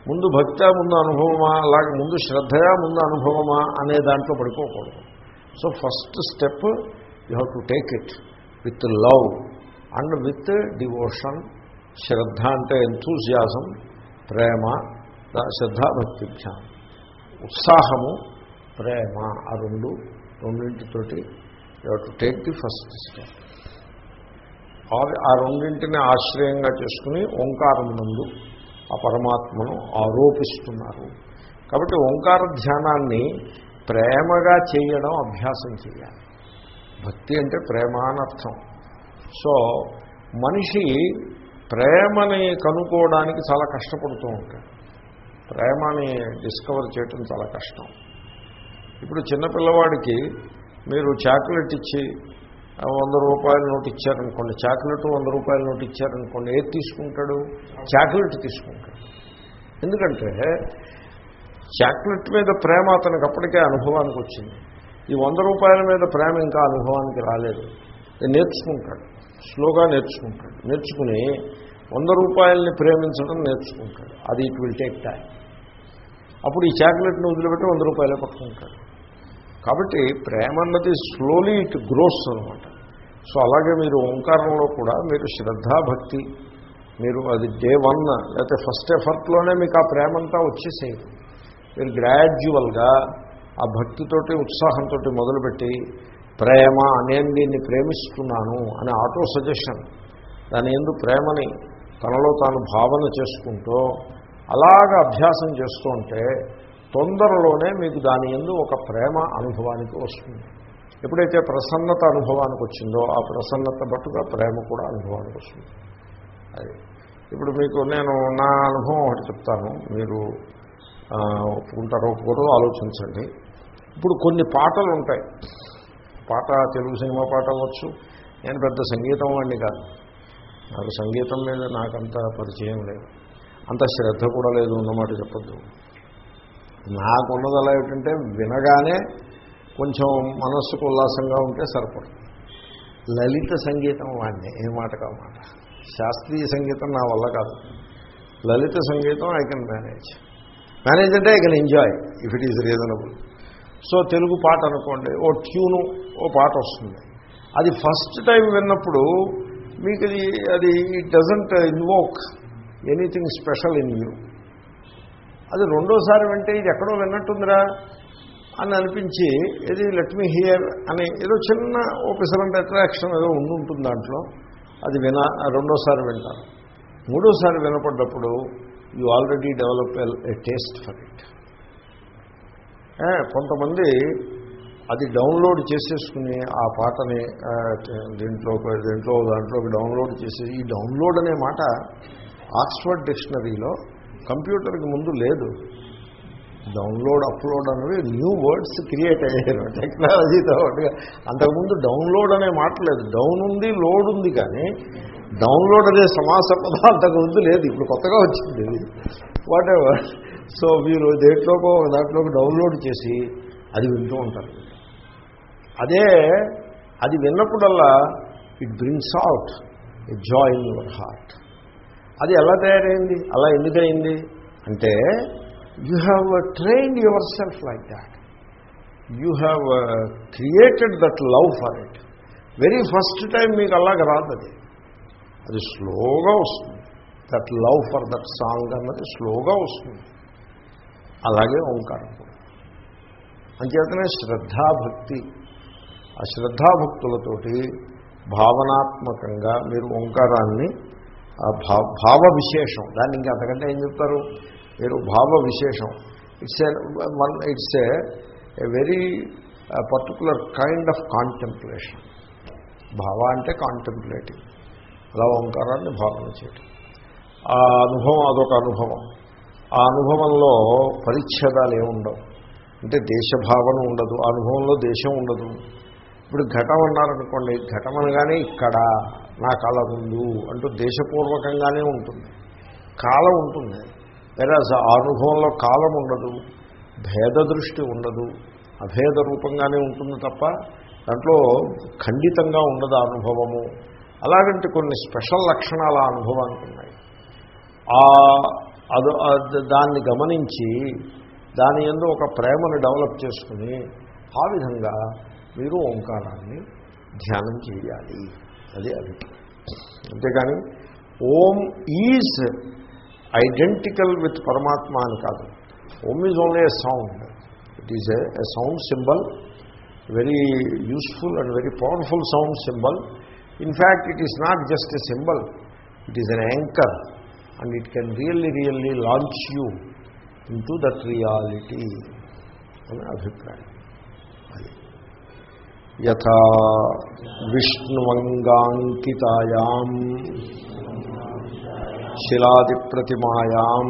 ముందు భక్త ముందు అనుభవమా అలాగే ముందు శ్రద్ధయా ముందు అనుభవమా అనే దాంట్లో పడిపోకూడదు. So first step you have to take it with love and with devotion. శ్రద్ధ అంటే ఎంతూజియాజం ప్రేమ శ్రద్ధాభక్తిభ్యాం. ఉత్సాహము ప్రేమ ఆ రెండు రెండింటితోటి you to take the first step. ఆ- రెండింటిని ఆశ్రయంగా చేసుకుని ఓంకారమునందు ఆ పరమాత్మను ఆరోపిస్తున్నారు. కాబట్టి ఓంకార ధ్యానాన్ని ప్రేమగా చేయడం అభ్యాసం చేయాలి. భక్తి అంటే ప్రేమ అనర్థం సో మనిషి ప్రేమని కనుక్కోవడానికి చాలా కష్టపడుతూ ఉంటాడు. ప్రేమని డిస్కవర్ చేయటం చాలా కష్టం. ఇప్పుడు చిన్నపిల్లవాడికి మీరు చాక్లెట్ ఇచ్చి వంద రూపాయల నోటు ఇచ్చారనుకోండి చాక్లెట్ వంద రూపాయల నోటు ఇచ్చారనుకోండి ఏది తీసుకుంటాడు? చాక్లెట్ తీసుకుంటాడు. ఎందుకంటే చాక్లెట్ మీద ప్రేమ అతనికి అప్పటికే అనుభవానికి వచ్చింది. ఈ వంద రూపాయల మీద ప్రేమ ఇంకా అనుభవానికి రాలేదు. నేర్చుకుంటాడు. స్లోగా నేర్చుకుంటాడు. నేర్చుకుని వంద రూపాయలని ప్రేమించడం నేర్చుకుంటాడు. అది ఇట్ విల్ టేక్ టైం. అప్పుడు ఈ చాక్లెట్ని వదిలిపెట్టి వంద రూపాయలే పట్టుకుంటాడు కాబట్టి ప్రేమ అన్నది స్లోలీ ఇట్ గ్రోస్ అనమాట సో అలాగే మీరు ఓంకారంలో కూడా మీరు శ్రద్ధాభక్తి మీరు అది డే వన్ లేకపోతే ఫస్ట్ ఎఫర్ట్లోనే మీకు ఆ ప్రేమంతా వచ్చేసేది మీరు గ్రాడ్యువల్గా ఆ భక్తితోటి ఉత్సాహంతో మొదలుపెట్టి ప్రేమ నేను దీన్ని ప్రేమిస్తున్నాను అనే ఆటో సజెషన్ దాని ఎందు ప్రేమని తనలో తాను భావన చేసుకుంటూ అలాగ అభ్యాసం చేస్తుంటే తొందరలోనే మీకు దాని ఎందు ఒక ప్రేమ అనుభవానికి వస్తుంది. ఎప్పుడైతే ప్రసన్నత అనుభవానికి వచ్చిందో ఆ ప్రసన్నత బట్టుగా ప్రేమ కూడా అనుభవానికి వస్తుంది. అది ఇప్పుడు మీకు నేను నా అనుభవం ఒకటి చెప్తాను. మీరు ఒప్పుకుంటారో ఒప్పుకోరో ఆలోచించండి. ఇప్పుడు కొన్ని పాటలు ఉంటాయి. పాట తెలుగు సినిమా పాట అవ్వచ్చు. నేను పెద్ద సంగీతం వాడిని కాదు. నాకు సంగీతం మీద నాకంత పరిచయం లేదు. అంత శ్రద్ధ కూడా లేదు ఉన్నమాట చెప్పద్దు. నాకున్నది అలా ఏమిటంటే వినగానే కొంచెం మనస్సుకు ఉల్లాసంగా ఉంటే సరిపడుతుంది లలిత సంగీతం వాడిని ఏ మాట కామాట శాస్త్రీయ సంగీతం నా వల్ల కాదు. లలిత సంగీతం ఐ కెన్ మేనేజ్. మేనేజ్ అంటే I can enjoy if it is reasonable. So Telugu పాట అనుకోండి ఓ ట్యూను ఓ పాట వస్తుంది. అది ఫస్ట్ టైం విన్నప్పుడు మీకు అది అది it doesn't invoke anything special in you. అది రెండోసారి వింటే ఇది ఎక్కడో విన్నట్టుందిరా అని అనిపించి ఇది లెట్ మీ హియర్ అని ఏదో చిన్న ఓపెసరంట్ అట్రాక్షన్ ఏదో ఉండి ఉంటుంది దాంట్లో. అది విన రెండోసారి వింటారు మూడోసారి వినపడ్డప్పుడు you already develop a taste for it కొంతమంది అది డౌన్లోడ్ చేసేసుకుని ఆ పాటని దీంట్లో దీంట్లో దాంట్లోకి డౌన్లోడ్ చేసి ఈ డౌన్లోడ్ అనే మాట ఆక్స్ఫర్డ్ డిక్షనరీలో కంప్యూటర్కి ముందు లేదు. డౌన్లోడ్ అప్లోడ్ అనేవి న్యూ వర్డ్స్ క్రియేట్ అయ్యారు. టెక్నాలజీతో పాటుగా. అంతకుముందు డౌన్లోడ్ అనే మాట లేదు. డౌన్ ఉంది లోడ్ ఉంది కానీ డౌన్లోడ్ అనే సమాస పదం అంతకుముందు లేదు. ఇప్పుడు కొత్తగా వచ్చింది వాట్ ఎవర్ సో మీరు దేంట్లోకో దాంట్లోకి డౌన్లోడ్ చేసి అది వింటూ ఉంటారు. అదే అది విన్నప్పుడల్లా it brings out a joy in your heart అది ఎలా తయారైంది? అలా ఎందుకయింది? అంటే you have trained yourself like that you have created that love for it very first time మీకు అలాగ రాదు అది అది స్లోగా వస్తుంది. That love for that song అన్నది స్లోగా వస్తుంది. అలాగే ఓంకారం కూడా. అంచేతనే శ్రద్ధాభక్తి ఆ శ్రద్ధాభక్తులతోటి భావనాత్మకంగా మీరు ఓంకారాన్ని భావ విశేషం. దాన్ని ఇంకా అంతకంటే ఏం చెప్తారు? మీరు భావ విశేషం. It's a one it's a very particular kind of contemplation భావ అంటే కాంటెంప్లేటింగ్ అలా ఓంకారాన్ని భావన చేయటం. ఆ అనుభవం అదొక అనుభవం. ఆ అనుభవంలో పరిచ్ఛేదాలు ఏముండవు. అంటే దేశభావన ఉండదు. ఆ అనుభవంలో దేశం ఉండదు. ఇప్పుడు ఘటం అన్నారనుకోండి ఘటం అనగానే ఇక్కడ నా కళ ముందు అంటూ దేశపూర్వకంగానే ఉంటుంది. కాలం ఉంటుంది. వేరే ఆ అనుభవంలో కాలం ఉండదు భేద దృష్టి ఉండదు అభేద రూపంగానే ఉంటుంది తప్ప దాంట్లో ఖండితంగా ఉండదు ఆ అనుభవము. అలాగంటే కొన్ని స్పెషల్ లక్షణాలు ఆ అనుభవానికి ఉన్నాయి. ఆ అది- దాన్ని గమనించి దాని ఎందు ఒక ప్రేమను డెవలప్ చేసుకుని ఆ విధంగా మీరు ఓంకారాన్ని ధ్యానం చేయాలి. అది అభిప్రాయం అంతేగాని ఓం ఈజ్ ఐడెంటికల్ విత్ పరమాత్మ అని కాదు. Om is only a sound. It is a sound symbol very useful and very powerful sound symbol in fact it is not just a symbol it is an anchor and it can really really launch you into that reality అని అభిప్రాయం. అది యథా విష్ణువంగాంకితాయాం శిలాదిప్రతిమాయాం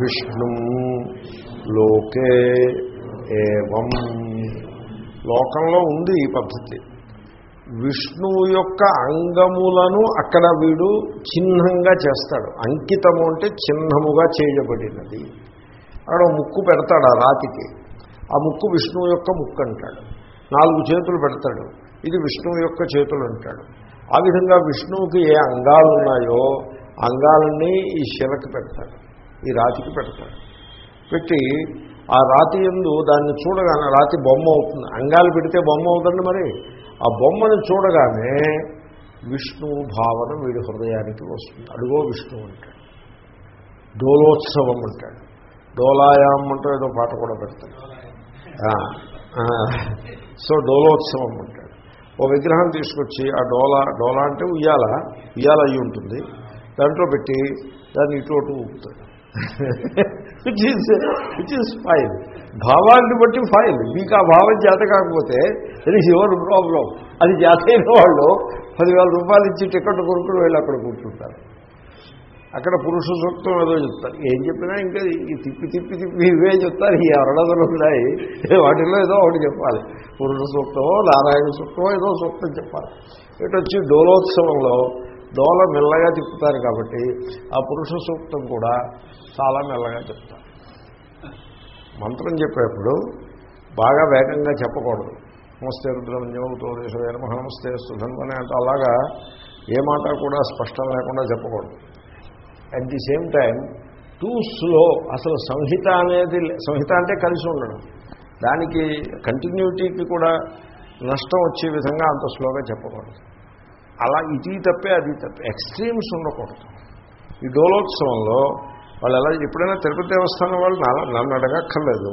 విష్ణు లోకే ఏవం. లోకంలో ఉంది ఈ పద్ధతి. విష్ణువు యొక్క అంగములను అక్కడ వీడు చిహ్నంగా చేస్తాడు. అంకితము అంటే చిహ్నముగా చేయబడినది. అక్కడ ముక్కు పెడతాడు ఆ రాతికి. ఆ ముక్కు విష్ణువు యొక్క ముక్కు అంటాడు. నాలుగు చేతులు పెడతాడు. ఇది విష్ణువు యొక్క చేతులు అంటాడు. ఆ విధంగా విష్ణువుకి ఏ అంగాలు ఉన్నాయో అంగాలన్నీ ఈ శిలకి పెడతాడు. ఈ రాతికి పెడతాడు. పెట్టి ఆ రాతి ఎందు దాన్ని చూడగానే రాతి బొమ్మ అవుతుంది. అంగాలు పెడితే బొమ్మ అవుతుంది మరి. ఆ బొమ్మను చూడగానే విష్ణువు భావన వీడి హృదయానికి వస్తుంది. అడుగో విష్ణువు అంటాడు. డోలోత్సవం అంటాడు. డోలాయాం అంటూ ఏదో పాట కూడా పెడతాడు. సో డోలోత్సవం అంటాడు. ఓ విగ్రహం తీసుకొచ్చి ఆ డోలా డోలా అంటే ఉయ్యాల ఉయ్యాల అయి ఉంటుంది. దాంట్లో పెట్టి దాన్ని ఇటు అటు ఊపుతాడు. Which is which is file భావాన్ని బట్టి ఫైల్ మీకు ఆ భావం చేత కాకపోతే అది యువర్ ప్రాబ్లం అది చేత అయిన వాళ్ళు పదివేల రూపాయలు ఇచ్చి టికెట్ కొనుక్కుని వెళ్ళి అక్కడ కూర్చుంటారు. అక్కడ పురుష సూక్తం ఏదో చెప్తారు. ఏం చెప్పినా ఇంకా ఈ తిప్పి తిప్పి తిప్పి ఇవే చెప్తారు. ఈ అరడదలు ఉన్నాయి. వాటిలో ఏదో ఒకటి చెప్పాలి. పురుష సూక్తమో నారాయణ సూక్తమో ఏదో సూక్తం చెప్పాలి. ఇటు వచ్చి డోలోత్సవంలో డోల మెల్లగా తిప్పుతారు కాబట్టి ఆ పురుష సూక్తం కూడా చాలా మెల్లగా చెప్తారు. మంత్రం చెప్పేప్పుడు బాగా వేగంగా చెప్పకూడదు. నమస్తే రుద్రమంజమవుతో దేశవేర నమస్తే సుధన్వనే అంటే అలాగా ఏ మాట కూడా స్పష్టం లేకుండా చెప్పకూడదు. At the same time too slow అసలు సంహిత అనేది సంహిత అంటే కలిసి ఉండడం. దానికి కంటిన్యూటీకి కూడా నష్టం వచ్చే విధంగా అంత స్లోగా చెప్పకూడదు. అలా ఇది తప్పే అది తప్పే. ఎక్స్ట్రీమ్స్ ఉండకూడదు. ఈ డోలోత్సవంలో వాళ్ళు ఎలా ఎప్పుడైనా తిరుపతి దేవస్థానం వాళ్ళు నన్ను అడగక్కర్లేదు.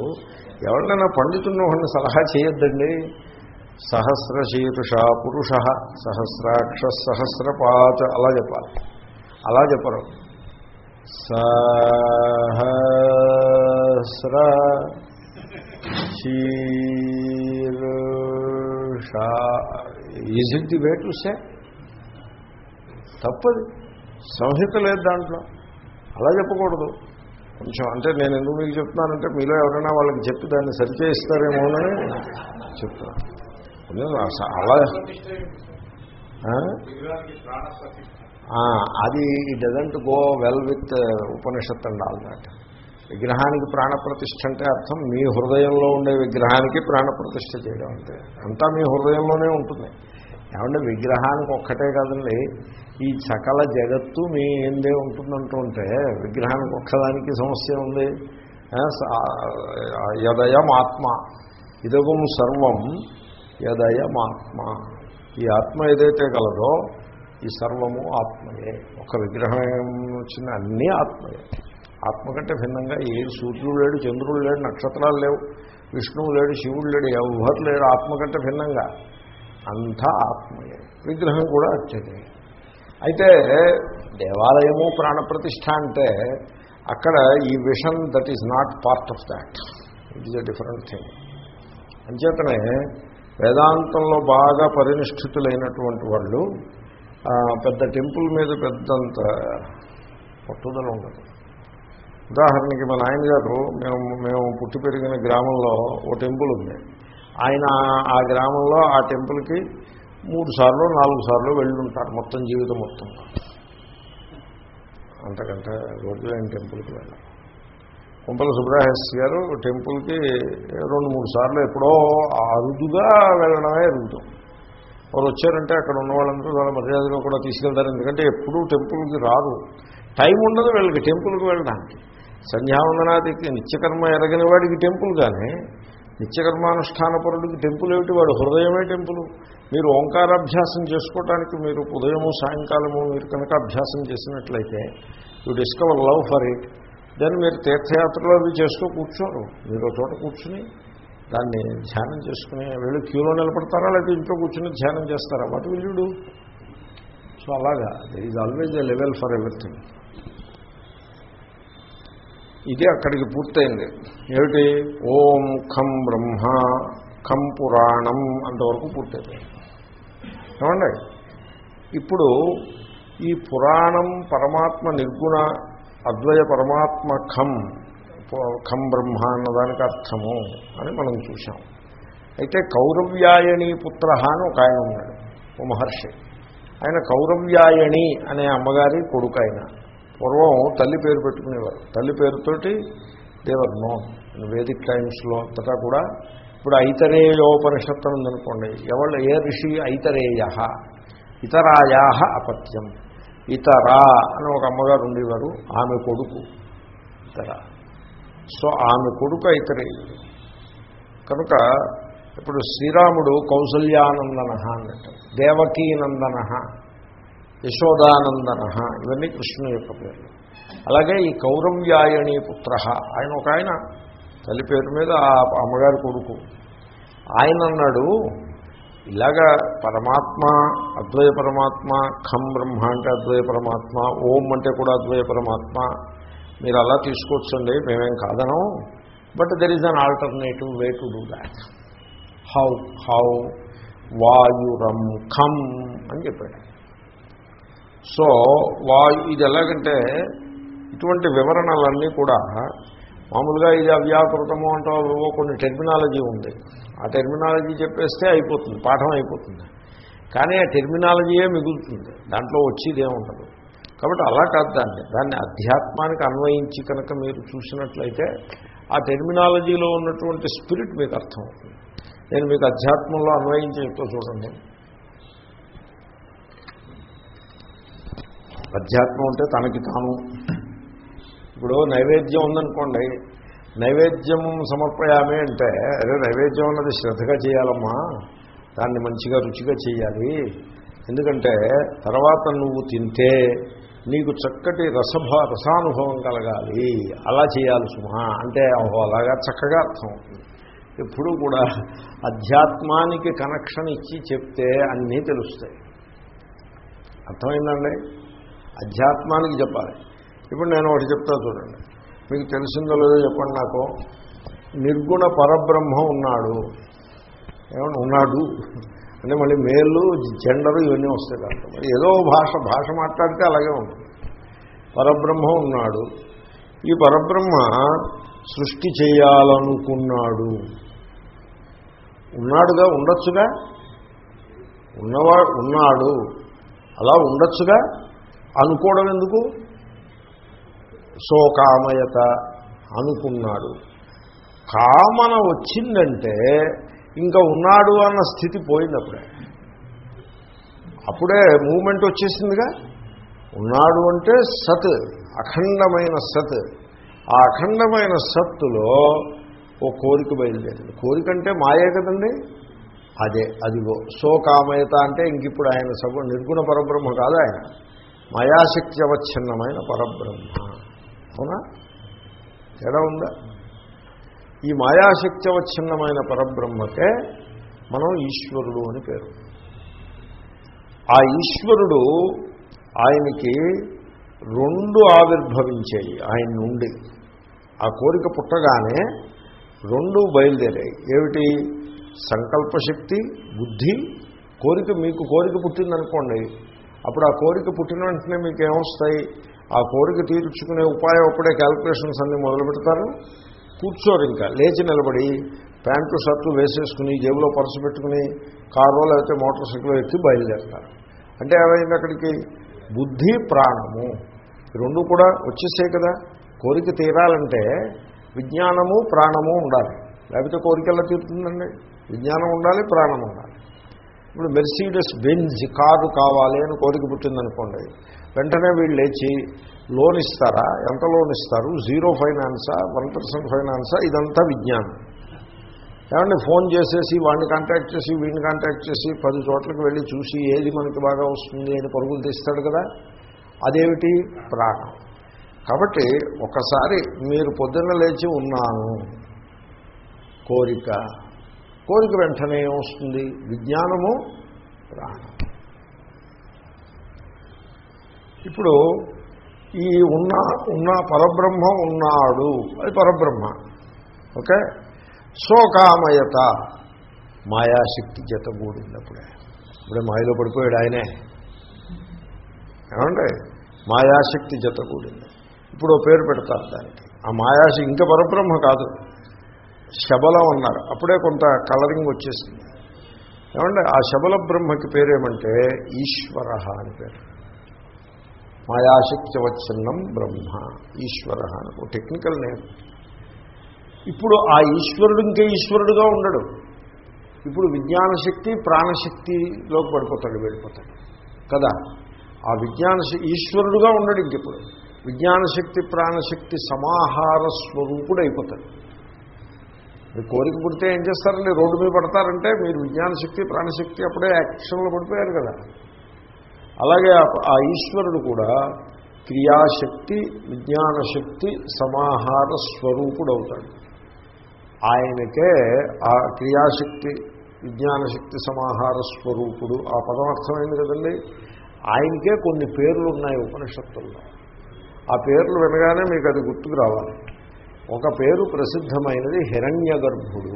ఎవరినైనా పండితున్న ఒకరిని సలహా చేయొద్దండి. సహస్ర శీర్ష పురుష సహస్రాక్ష సహస్రపాత అలా చెప్పాలి. అలా చెప్పరు. సహస్ర శీర్ష is it the way to say తప్పది. సంహిత లేదు దాంట్లో. అలా చెప్పకూడదు. కొంచెం అంటే నేను ఎందుకు మీకు చెప్తున్నానంటే మీలో ఎవరైనా వాళ్ళకి చెప్పి దాన్ని సరిచేయిస్తారేమోనని చెప్తున్నాను అస- అలా అది doesn't go well with Upanishad and all that విగ్రహానికి ప్రాణప్రతిష్ఠ అంటే అర్థం మీ హృదయంలో ఉండే విగ్రహానికి ప్రాణప్రతిష్ఠ చేయడం అంటే. అంతా మీ హృదయంలోనే ఉంటుంది. ఏమంటే విగ్రహానికి ఒక్కటే కాదండి ఈ సకల జగత్తు మీ ఏందే ఉంటుందంటుంటే విగ్రహానికి ఒక్కదానికి సమస్య ఉంది. ఆ, ఆత్మ ఇదగం సర్వం యదయమాత్మ. ఈ ఆత్మ ఏదైతే కలదో ఈ సర్వము ఆత్మయే. ఒక విగ్రహం వచ్చిన అన్నీ ఆత్మయే. ఆత్మ కంటే భిన్నంగా ఏ సూర్యుడు లేడు చంద్రుడు లేడు నక్షత్రాలు లేవు విష్ణువు లేడు శివుడు లేడు ఎవరు లేడు ఆత్మ కంటే భిన్నంగా. అంతా ఆత్మయే. విగ్రహం కూడా అత్యతే అయితే దేవాలయము ప్రాణప్రతిష్ఠ అంటే అక్కడ ఈ vision that is not part of that. It is a different thing అంచేతనే వేదాంతంలో బాగా పరినిష్ఠితులైనటువంటి వాళ్ళు పెద్ద టెంపుల్ మీద పెద్దంత పట్టుదల ఉండదు. ఉదాహరణకి మా నాయనగారు మేము మేము పుట్టి పెరిగిన గ్రామంలో ఓ టెంపుల్ ఉంది. ఆయన ఆ గ్రామంలో ఆ టెంపుల్కి మూడు సార్లు నాలుగు సార్లు వెళ్ళి ఉంటారు మొత్తం జీవితం మొత్తం. అంతకంటే రోజులైన టెంపుల్కి వెళ్ళాలి. కుంపల సుబ్రహస్ గారు టెంపుల్కి రెండు మూడు సార్లు ఎప్పుడో అరుదుగా వెళ్ళడమే అరుగుతాం వారు వచ్చారంటే అక్కడ ఉన్న వాళ్ళందరూ వాళ్ళ మర్యాదగా కూడా తీసుకెళ్తారు. ఎందుకంటే ఎప్పుడూ టెంపుల్కి రాదు టైం ఉండదు వీళ్ళకి టెంపుల్కి వెళ్ళడానికి. సంధ్యావందనాదికి నిత్యకర్మ ఎరగని వాడికి టెంపుల్ కానీ నిత్యకర్మానుష్ఠానపరుడికి టెంపుల్ ఏమిటి? వాడు హృదయమే టెంపుల్. మీరు ఓంకారాభ్యాసం చేసుకోవటానికి మీరు ఉదయము సాయంకాలము మీరు కనుక అభ్యాసం చేసినట్లయితే you discover love for it. Then మీరు తీర్థయాత్రలో అవి చేస్తూ కూర్చోరు. మీరు చోట కూర్చుని దాన్ని ధ్యానం చేసుకుని వీళ్ళు క్యూలో నిలబడతారా లేకపోతే ఇంట్లో కూర్చుని ధ్యానం చేస్తారా? వాటి విల్లుడు సో అలాగా. There is always a level for everything ఇది అక్కడికి పూర్తయింది. ఏమిటి? ఓం ఖం బ్రహ్మ ఖం పురాణం అంతవరకు పూర్తయింది. ఏమండి? ఇప్పుడు ఈ పురాణం పరమాత్మ నిర్గుణ అద్వయ పరమాత్మ ఖం ఖం బ్రహ్మ అన్నదానికి అర్థము అని మనం చూసాం అయితే కౌరవ్యాయణి పుత్ర అని ఒక ఆయన ఉన్నాడు ఓ మహర్షి. ఆయన కౌరవ్యాయణి అనే అమ్మగారి కొడుకు ఆయన. పూర్వం తల్లి పేరు పెట్టుకునేవారు. తల్లి పేరుతోటి దేవర్ నోన్ వేదిక్ టైమ్స్లో అంతటా కూడా. ఇప్పుడు ఐతరేయోపనిషత్తు ఉందనుకోండి ఎవరు ఏ ఋషి ఐతరేయ? ఇతరాయా అపత్యం. ఇతరా అని ఒక అమ్మగారు ఉండేవారు ఆమె కొడుకు. ఇతర. సో ఆమె కొడుకు అయితే కనుక ఇప్పుడు శ్రీరాముడు కౌసల్యానందన అన్నట్టు దేవకీనందన యశోదానందన ఇవన్నీ కృష్ణుని యొక్క పేర్లు. అలాగే ఈ కౌరవ్యాయణి పుత్ర ఆయన ఒక ఆయన తల్లి పేరు మీద ఆ అమ్మగారి కొడుకు. ఆయన అన్నాడు ఇలాగా పరమాత్మ అద్వయ పరమాత్మ ఖం బ్రహ్మ అంటే అద్వయ పరమాత్మ ఓం అంటే కూడా అద్వయ పరమాత్మ మీరు అలా తీసుకోవచ్చండి మేమేం కాదనం. But there is an alternative way to do that how how వాయురం ఖం అని చెప్పాడు. సో వాయు ఇది ఎలాగంటే ఇటువంటి వివరణలన్నీ కూడా మామూలుగా ఇది అవ్యాకృతము అంటూ కొన్ని టెర్మినాలజీ ఉంది. ఆ టెర్మినాలజీ చెప్పేస్తే అయిపోతుంది పాఠం అయిపోతుంది. కానీ ఆ టెర్మినాలజీయే మిగులుతుంది. దాంట్లో వచ్చేది ఏముండదు కాబట్టి అలా కాదు దాన్ని. దాన్ని అధ్యాత్మానికి అన్వయించి కనుక మీరు చూసినట్లయితే ఆ టెర్మినాలజీలో ఉన్నటువంటి స్పిరిట్ మీకు అర్థం అవుతుంది. నేను మీకు అధ్యాత్మంలో అన్వయించి చెప్తూ చూడండి. అధ్యాత్మం అంటే తనకి తాను. ఇప్పుడు నైవేద్యం ఉందనుకోండి. నైవేద్యం సమర్పయామే అంటే అదే నైవేద్యం అన్నది శ్రద్ధగా చేయాలమ్మా. దాన్ని మంచిగా రుచిగా చేయాలి. ఎందుకంటే తర్వాత నువ్వు తింటే నీకు చక్కటి రసభ రసానుభవం కలగాలి. అలా చేయాలి సుమ. అంటే అహో అలాగా చక్కగా అర్థం. అవుతుంది ఎప్పుడూ కూడా అధ్యాత్మానికి కనెక్షన్ ఇచ్చి చెప్తే అన్నీ తెలుస్తాయి. అర్థమైందండి? అధ్యాత్మానికి చెప్పాలి. ఇప్పుడు నేను ఒకటి చెప్తా చూడండి. మీకు తెలిసిందో లేదో చెప్పండి నాకు. నిర్గుణ పరబ్రహ్మ ఉన్నాడు. ఏమన్నా ఉన్నాడు. అంటే మళ్ళీ మేలు జెండరు ఇవన్నీ వస్తాయి దాంట్లో. మరి ఏదో భాష భాష మాట్లాడితే అలాగే ఉంటుంది. పరబ్రహ్మ ఉన్నాడు. ఈ పరబ్రహ్మ సృష్టి చేయాలనుకున్నాడు. ఉన్నాడుగా ఉండొచ్చుగా? ఉన్నవా ఉన్నాడు. అలా ఉండొచ్చుగా? అనుకోవడం ఎందుకు? సోకామయత అనుకున్నాడు. కామన వచ్చిందంటే ఇంకా ఉన్నాడు అన్న స్థితి పోయింది అప్పుడే. అప్పుడే మూమెంట్ వచ్చేసిందిగా. ఉన్నాడు అంటే సత్ అఖండమైన సత్. ఆ అఖండమైన సత్తులో ఓ కోరిక బయలుదేరింది. కోరిక అంటే మాయే కదండి? అదే అదిగో. శోకామయత అంటే ఇంక ఇప్పుడు ఆయన సగ నిర్గుణ పరబ్రహ్మ కాదు ఆయన. మాయాశక్తి అవచ్ఛిన్నమైన పరబ్రహ్మ. అవునా? తేడా ఉందా? ఈ మాయాశక్తి అవచ్ఛిన్నమైన పరబ్రహ్మకే మనం ఈశ్వరుడు అని పేరు. ఆ ఈశ్వరుడు ఆయనకి రెండు ఆవిర్భవించాయి ఆయన నుండి. ఆ కోరిక పుట్టగానే రెండు బయలుదేరాయి. ఏమిటి? సంకల్పశక్తి బుద్ధి. కోరిక మీకు కోరిక పుట్టిందనుకోండి అప్పుడు ఆ కోరిక పుట్టిన వెంటనే మీకు ఏమొస్తాయి? ఆ కోరిక తీర్చుకునే ఉపాయం అప్పుడే క్యాల్కులేషన్స్ అన్నీ మొదలు పెడతారు కూర్చోరు ఇంకా. లేచి నిలబడి ప్యాంటు షర్టు వేసేసుకుని జేబులో పర్సు పెట్టుకుని కారులో లేకపోతే మోటార్ సైకిల్ ఎక్కి బయలుదేరుతారు. అంటే ఏమైంది అక్కడికి? బుద్ధి ప్రాణము. రెండు కూడా వచ్చేసాయి కదా. కోరిక తీరాలంటే విజ్ఞానము ప్రాణము ఉండాలి. లేకపోతే కోరికల్లా తీరుతుందండి? విజ్ఞానం ఉండాలి ప్రాణం ఉండాలి. ఇప్పుడు మెర్సీడస్ బెంజ్ కారు కావాలి అని కోరిక పుట్టిందనుకోండి వెంటనే వీళ్ళు లేచి లోన్ ఇస్తారా? ఎంత లోన్ ఇస్తారు? జీరో ఫైనాన్సా? వన్ పర్సెంట్ ఫైనాన్సా? ఇదంతా విజ్ఞానం. ఏమంటే ఫోన్ చేసేసి వాడిని కాంటాక్ట్ చేసి వీడిని కాంటాక్ట్ చేసి పది చోట్లకి వెళ్ళి చూసి ఏది మనకి బాగా వస్తుంది అని పరుగులు తీస్తాడు కదా? అదేమిటి? ప్రాణం. కాబట్టి ఒకసారి మీరు పొద్దున్న లేచి ఉన్నాను. కోరిక. కోరిక వెంటనే వస్తుంది విజ్ఞానము ప్రాణం. ఇప్పుడు ఈ ఉన్న ఉన్న పరబ్రహ్మ ఉన్నాడు. అది పరబ్రహ్మ. ఓకే? శోకామయత. మాయాశక్తి జత కూడింది అప్పుడే ఇప్పుడే మాయలో పడిపోయాడు ఆయనే. ఏమండి? మాయాశక్తి జత కూడింది. ఇప్పుడు పేరు పెడతారు దానికి. ఆ మాయాశక్తి ఇంకా పరబ్రహ్మ కాదు. శబలం అన్నారు అప్పుడే కొంత కలరింగ్ వచ్చేసింది. ఏమంటే ఆ శబల బ్రహ్మకి పేరేమంటే ఈశ్వర అని పేరు. మాయాశక్తి వచ్చిన్నం బ్రహ్మ ఈశ్వర ఒక టెక్నికల్ నేమ్. ఇప్పుడు ఆ ఈశ్వరుడు ఇంకే ఈశ్వరుడుగా ఉండడు. ఇప్పుడు విజ్ఞానశక్తి ప్రాణశక్తిలోకి పడిపోతాడు వెళ్ళిపోతాడు. కదా? ఆ విజ్ఞాన ఈశ్వరుడుగా ఉండడు ఇంకెప్పుడు. విజ్ఞానశక్తి ప్రాణశక్తి సమాహార స్వరూపుడు అయిపోతాడు మీరు కోరిక పుడితే ఏం చేస్తారండి? రోడ్డు మీద పడతారంటే మీరు విజ్ఞానశక్తి ప్రాణశక్తి అప్పుడే యాక్షన్లో పడిపోయారు కదా. అలాగే ఆ ఈశ్వరుడు కూడా క్రియాశక్తి విజ్ఞానశక్తి సమాహార స్వరూపుడు అవుతాడు ఆయనకే ఆ క్రియాశక్తి విజ్ఞానశక్తి సమాహార స్వరూపుడు. ఆ పదం అర్థమైంది కదండి? ఆయనకే కొన్ని పేర్లు ఉన్నాయి ఉపనిషత్తుల్లో. ఆ పేర్లు వినగానే మీకు అది గుర్తుకు రావాలి. ఒక పేరు ప్రసిద్ధమైనది హిరణ్య గర్భుడు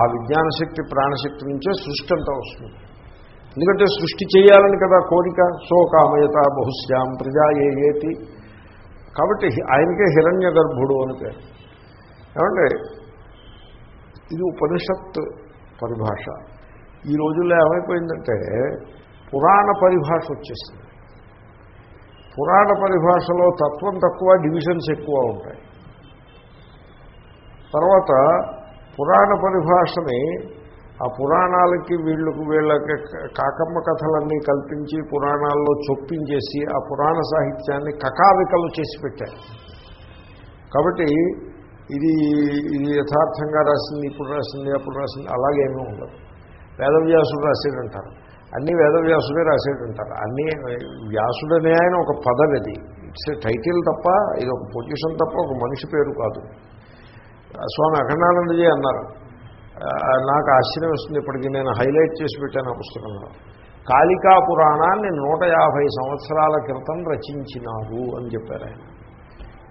ఆ విజ్ఞానశక్తి ప్రాణశక్తి నుంచే సృష్టి అంతా వస్తుంది. ఎందుకంటే సృష్టి చేయాలని కదా కోరిక. శోకామయత బహుశ్యాం ప్రజా ఏ ఏతి. కాబట్టి ఆయనకే హిరణ్య గర్భుడు అని పేరు. ఏమంటే ఇది ఉపనిషత్ పరిభాష. ఈ రోజుల్లో ఏమైపోయిందంటే పురాణ పరిభాష వచ్చేసింది. పురాణ పరిభాషలో తత్వం తక్కువ డివిజన్స్ ఎక్కువ ఉంటాయి. తర్వాత పురాణ పరిభాషని ఆ పురాణాలకి వీళ్ళకు వీళ్ళకి కాకమ్మ కథలన్నీ కల్పించి పురాణాల్లో చొప్పించేసి ఆ పురాణ సాహిత్యాన్ని కకావికలు చేసి పెట్టారు. కాబట్టి ఇది ఇది యథార్థంగా రాసింది ఇప్పుడు రాసింది అప్పుడు రాసింది అలాగేమీ ఉండదు. వేదవ్యాసుడు రాసేటంటారు అన్నీ వేదవ్యాసుడే రాసేటంటారు అన్నీ వ్యాసుడనే ఆయన ఒక పదవి అది. ఇట్స్ టైటిల్ తప్ప ఇది ఒక పొజిషన్ తప్ప ఒక మనిషి పేరు కాదు. స్వామి అఖండానందజీ అన్నారు. నాకు ఆశ్చర్యం వస్తుంది. ఇప్పటికీ నేను హైలైట్ చేసి పెట్టాను ఆ పుస్తకంలో. కాళికా పురాణాన్ని నూట యాభై సంవత్సరాల క్రితం రచించినారు అని చెప్పారు ఆయన.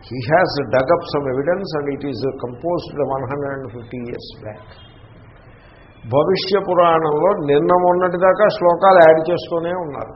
He has dug up some evidence and it is composed one hundred and fifty years back భవిష్య పురాణంలో నిన్న మొన్నటిదాకా శ్లోకాలు యాడ్ చేస్తూనే ఉన్నారు.